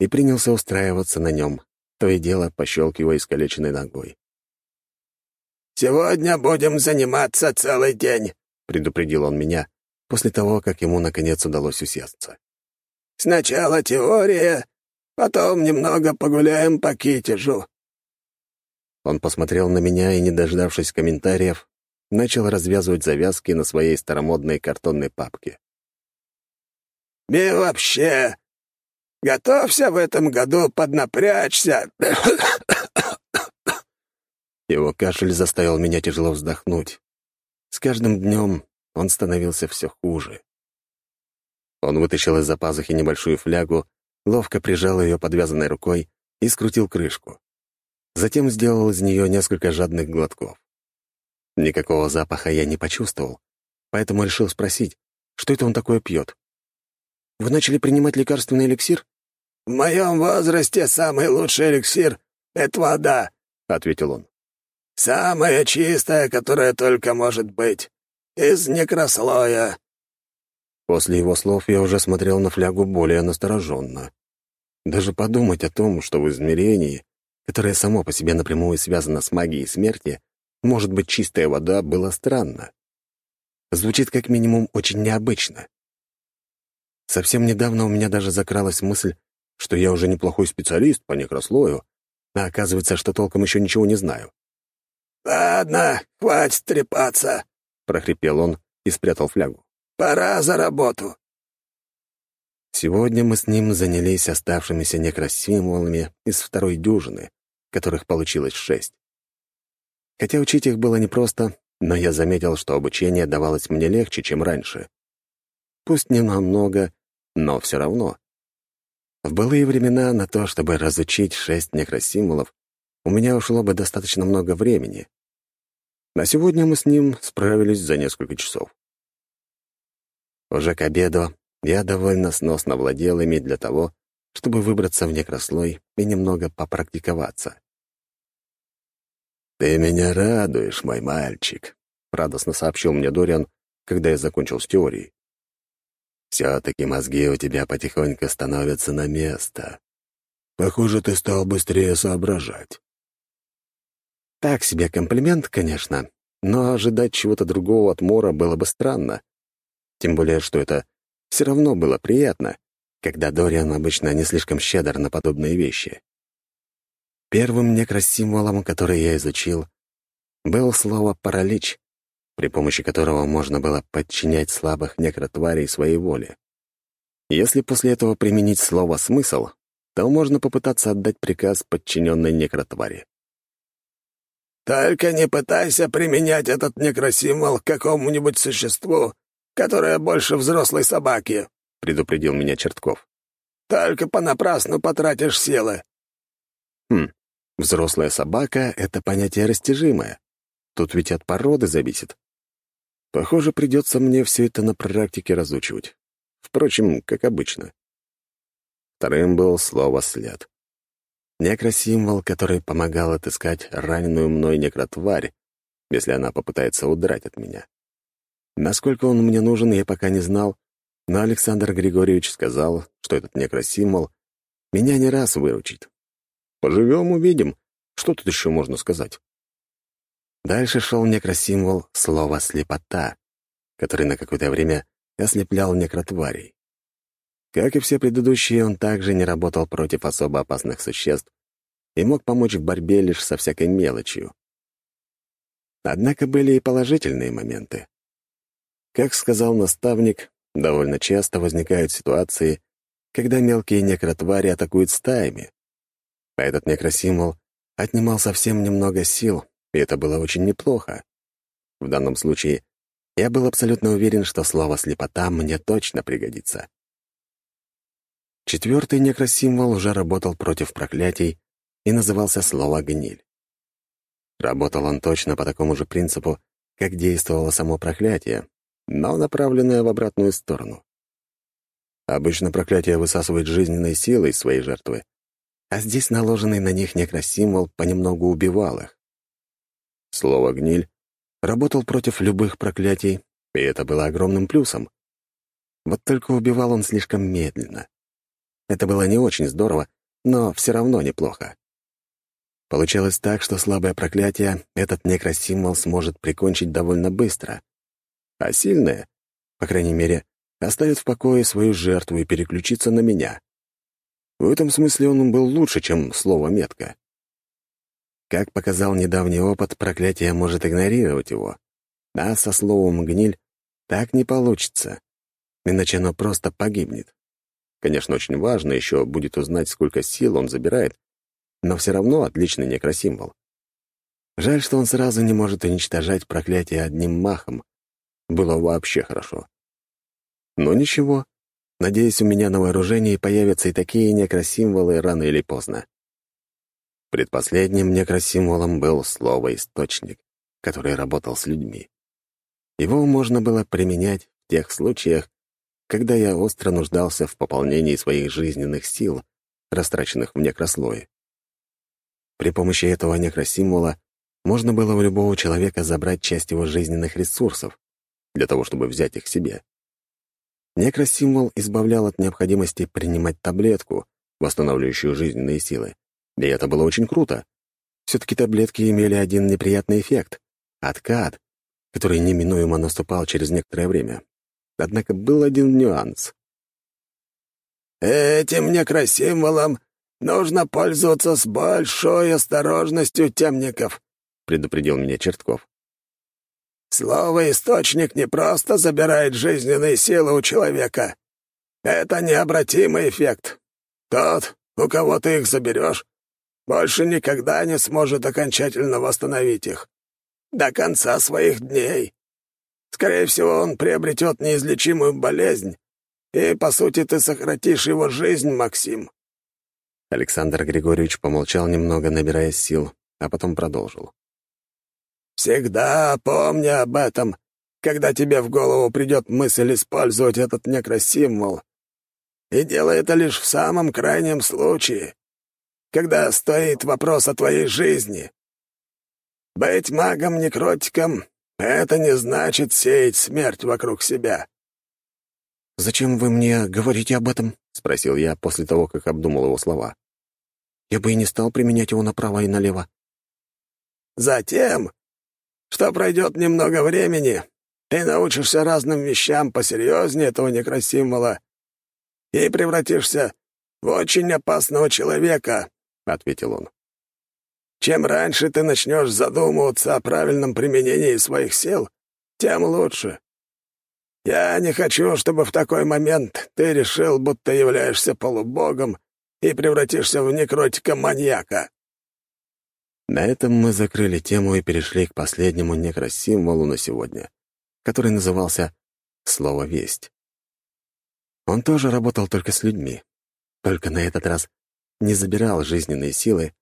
и принялся устраиваться на нем, то и дело пощелкивая искалеченной ногой. «Сегодня будем заниматься целый день», — предупредил он меня, после того, как ему, наконец, удалось усесться. «Сначала теория, потом немного погуляем по Китежу». Он посмотрел на меня и, не дождавшись комментариев, начал развязывать завязки на своей старомодной картонной папке. «И вообще, готовься в этом году поднапрячься». Его кашель заставил меня тяжело вздохнуть. С каждым днем он становился все хуже. Он вытащил из-за пазухи небольшую флягу, ловко прижал ее подвязанной рукой и скрутил крышку. Затем сделал из нее несколько жадных глотков. Никакого запаха я не почувствовал, поэтому решил спросить, что это он такое пьет. «Вы начали принимать лекарственный эликсир?» «В моем возрасте самый лучший эликсир — это вода», — ответил он. «Самая чистая, которая только может быть. Из некрослоя». После его слов я уже смотрел на флягу более настороженно. Даже подумать о том, что в измерении, которое само по себе напрямую связано с магией смерти, может быть чистая вода, было странно. Звучит как минимум очень необычно. Совсем недавно у меня даже закралась мысль, что я уже неплохой специалист по некрослою, а оказывается, что толком еще ничего не знаю. «Ладно, хватит трепаться», — прохрипел он и спрятал флягу. «Пора за работу». Сегодня мы с ним занялись оставшимися некросимволами из второй дюжины, которых получилось шесть. Хотя учить их было непросто, но я заметил, что обучение давалось мне легче, чем раньше. Пусть не намного, но все равно. В былые времена на то, чтобы разучить шесть некросимволов, у меня ушло бы достаточно много времени. На сегодня мы с ним справились за несколько часов. Уже к обеду я довольно сносно владел ими для того, чтобы выбраться в некрослой и немного попрактиковаться. «Ты меня радуешь, мой мальчик», — радостно сообщил мне Дориан, когда я закончил с теорией. «Все-таки мозги у тебя потихоньку становятся на место. Похоже, ты стал быстрее соображать». Так себе комплимент, конечно, но ожидать чего-то другого от Мора было бы странно. Тем более, что это все равно было приятно, когда Дориан обычно не слишком щедр на подобные вещи. Первым некросимволом, который я изучил, был слово «паралич», при помощи которого можно было подчинять слабых некротварей своей воле. Если после этого применить слово «смысл», то можно попытаться отдать приказ подчиненной некротвари. «Только не пытайся применять этот некросимвол к какому-нибудь существу, которое больше взрослой собаки», — предупредил меня Чертков. «Только понапрасну потратишь силы». Хм, взрослая собака — это понятие растяжимое. Тут ведь от породы зависит. Похоже, придется мне все это на практике разучивать. Впрочем, как обычно. Вторым был слово «след». Некросимвол, который помогал отыскать раненую мной некротварь, если она попытается удрать от меня. Насколько он мне нужен, я пока не знал, но Александр Григорьевич сказал, что этот некросимвол меня не раз выручит. Поживем — увидим, что тут еще можно сказать. Дальше шел некросимвол слова «слепота», который на какое-то время ослеплял некротварей. Как и все предыдущие, он также не работал против особо опасных существ, и мог помочь в борьбе лишь со всякой мелочью. Однако были и положительные моменты. Как сказал наставник, довольно часто возникают ситуации, когда мелкие некротвари атакуют стаями. А этот некросимвол отнимал совсем немного сил, и это было очень неплохо. В данном случае я был абсолютно уверен, что слово «слепота» мне точно пригодится. Четвертый некросимвол уже работал против проклятий и назывался слово «гниль». Работал он точно по такому же принципу, как действовало само проклятие, но направленное в обратную сторону. Обычно проклятие высасывает жизненной силой своей жертвы, а здесь наложенный на них некросимвол понемногу убивал их. Слово «гниль» работал против любых проклятий, и это было огромным плюсом. Вот только убивал он слишком медленно. Это было не очень здорово, но все равно неплохо. Получалось так, что слабое проклятие этот некросимвол сможет прикончить довольно быстро. А сильное, по крайней мере, оставит в покое свою жертву и переключится на меня. В этом смысле он был лучше, чем слово «метка». Как показал недавний опыт, проклятие может игнорировать его. А со словом «гниль» так не получится, иначе оно просто погибнет. Конечно, очень важно еще будет узнать, сколько сил он забирает, но все равно отличный некросимвол. Жаль, что он сразу не может уничтожать проклятие одним махом. Было вообще хорошо. Но ничего. Надеюсь, у меня на вооружении появятся и такие некросимволы рано или поздно. Предпоследним некросимволом был слово «источник», который работал с людьми. Его можно было применять в тех случаях, когда я остро нуждался в пополнении своих жизненных сил, растраченных в некрослое. При помощи этого некросимвола можно было у любого человека забрать часть его жизненных ресурсов для того, чтобы взять их себе. Некросимвол избавлял от необходимости принимать таблетку, восстанавливающую жизненные силы. И это было очень круто. Все-таки таблетки имели один неприятный эффект — откат, который неминуемо наступал через некоторое время. Однако был один нюанс. «Этим некросимволом Нужно пользоваться с большой осторожностью, темников», — предупредил меня Чертков. «Слово «источник» не просто забирает жизненные силы у человека. Это необратимый эффект. Тот, у кого ты их заберешь, больше никогда не сможет окончательно восстановить их. До конца своих дней. Скорее всего, он приобретет неизлечимую болезнь, и, по сути, ты сократишь его жизнь, Максим. Александр Григорьевич помолчал немного, набирая сил, а потом продолжил. «Всегда помни об этом, когда тебе в голову придет мысль использовать этот некросимвол. И делай это лишь в самом крайнем случае, когда стоит вопрос о твоей жизни. Быть магом-некротиком — это не значит сеять смерть вокруг себя». «Зачем вы мне говорите об этом?» — спросил я после того, как обдумал его слова. «Я бы и не стал применять его направо и налево». «Затем, что пройдет немного времени, ты научишься разным вещам посерьезнее этого некросимвола и превратишься в очень опасного человека», — ответил он. «Чем раньше ты начнешь задумываться о правильном применении своих сил, тем лучше. Я не хочу, чтобы в такой момент ты решил, будто являешься полубогом и превратишься в некротика-маньяка». На этом мы закрыли тему и перешли к последнему некросимволу на сегодня, который назывался «Слово весть». Он тоже работал только с людьми, только на этот раз не забирал жизненные силы,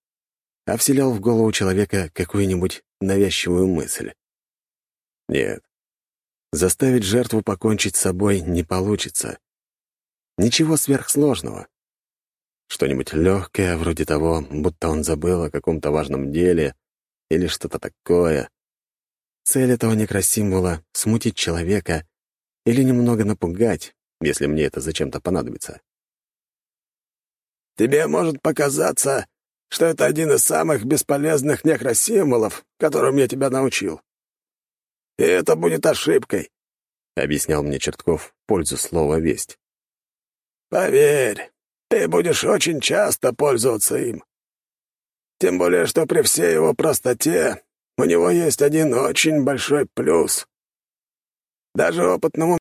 а вселял в голову человека какую-нибудь навязчивую мысль. Нет, Заставить жертву покончить с собой не получится. Ничего сверхсложного. Что-нибудь легкое, вроде того, будто он забыл о каком-то важном деле или что-то такое. Цель этого некросимвола — смутить человека или немного напугать, если мне это зачем-то понадобится. «Тебе может показаться, что это один из самых бесполезных некросимволов, которым я тебя научил. И это будет ошибкой», — объяснял мне Чертков в пользу слова «весть». «Поверь, ты будешь очень часто пользоваться им. Тем более, что при всей его простоте у него есть один очень большой плюс. Даже опытному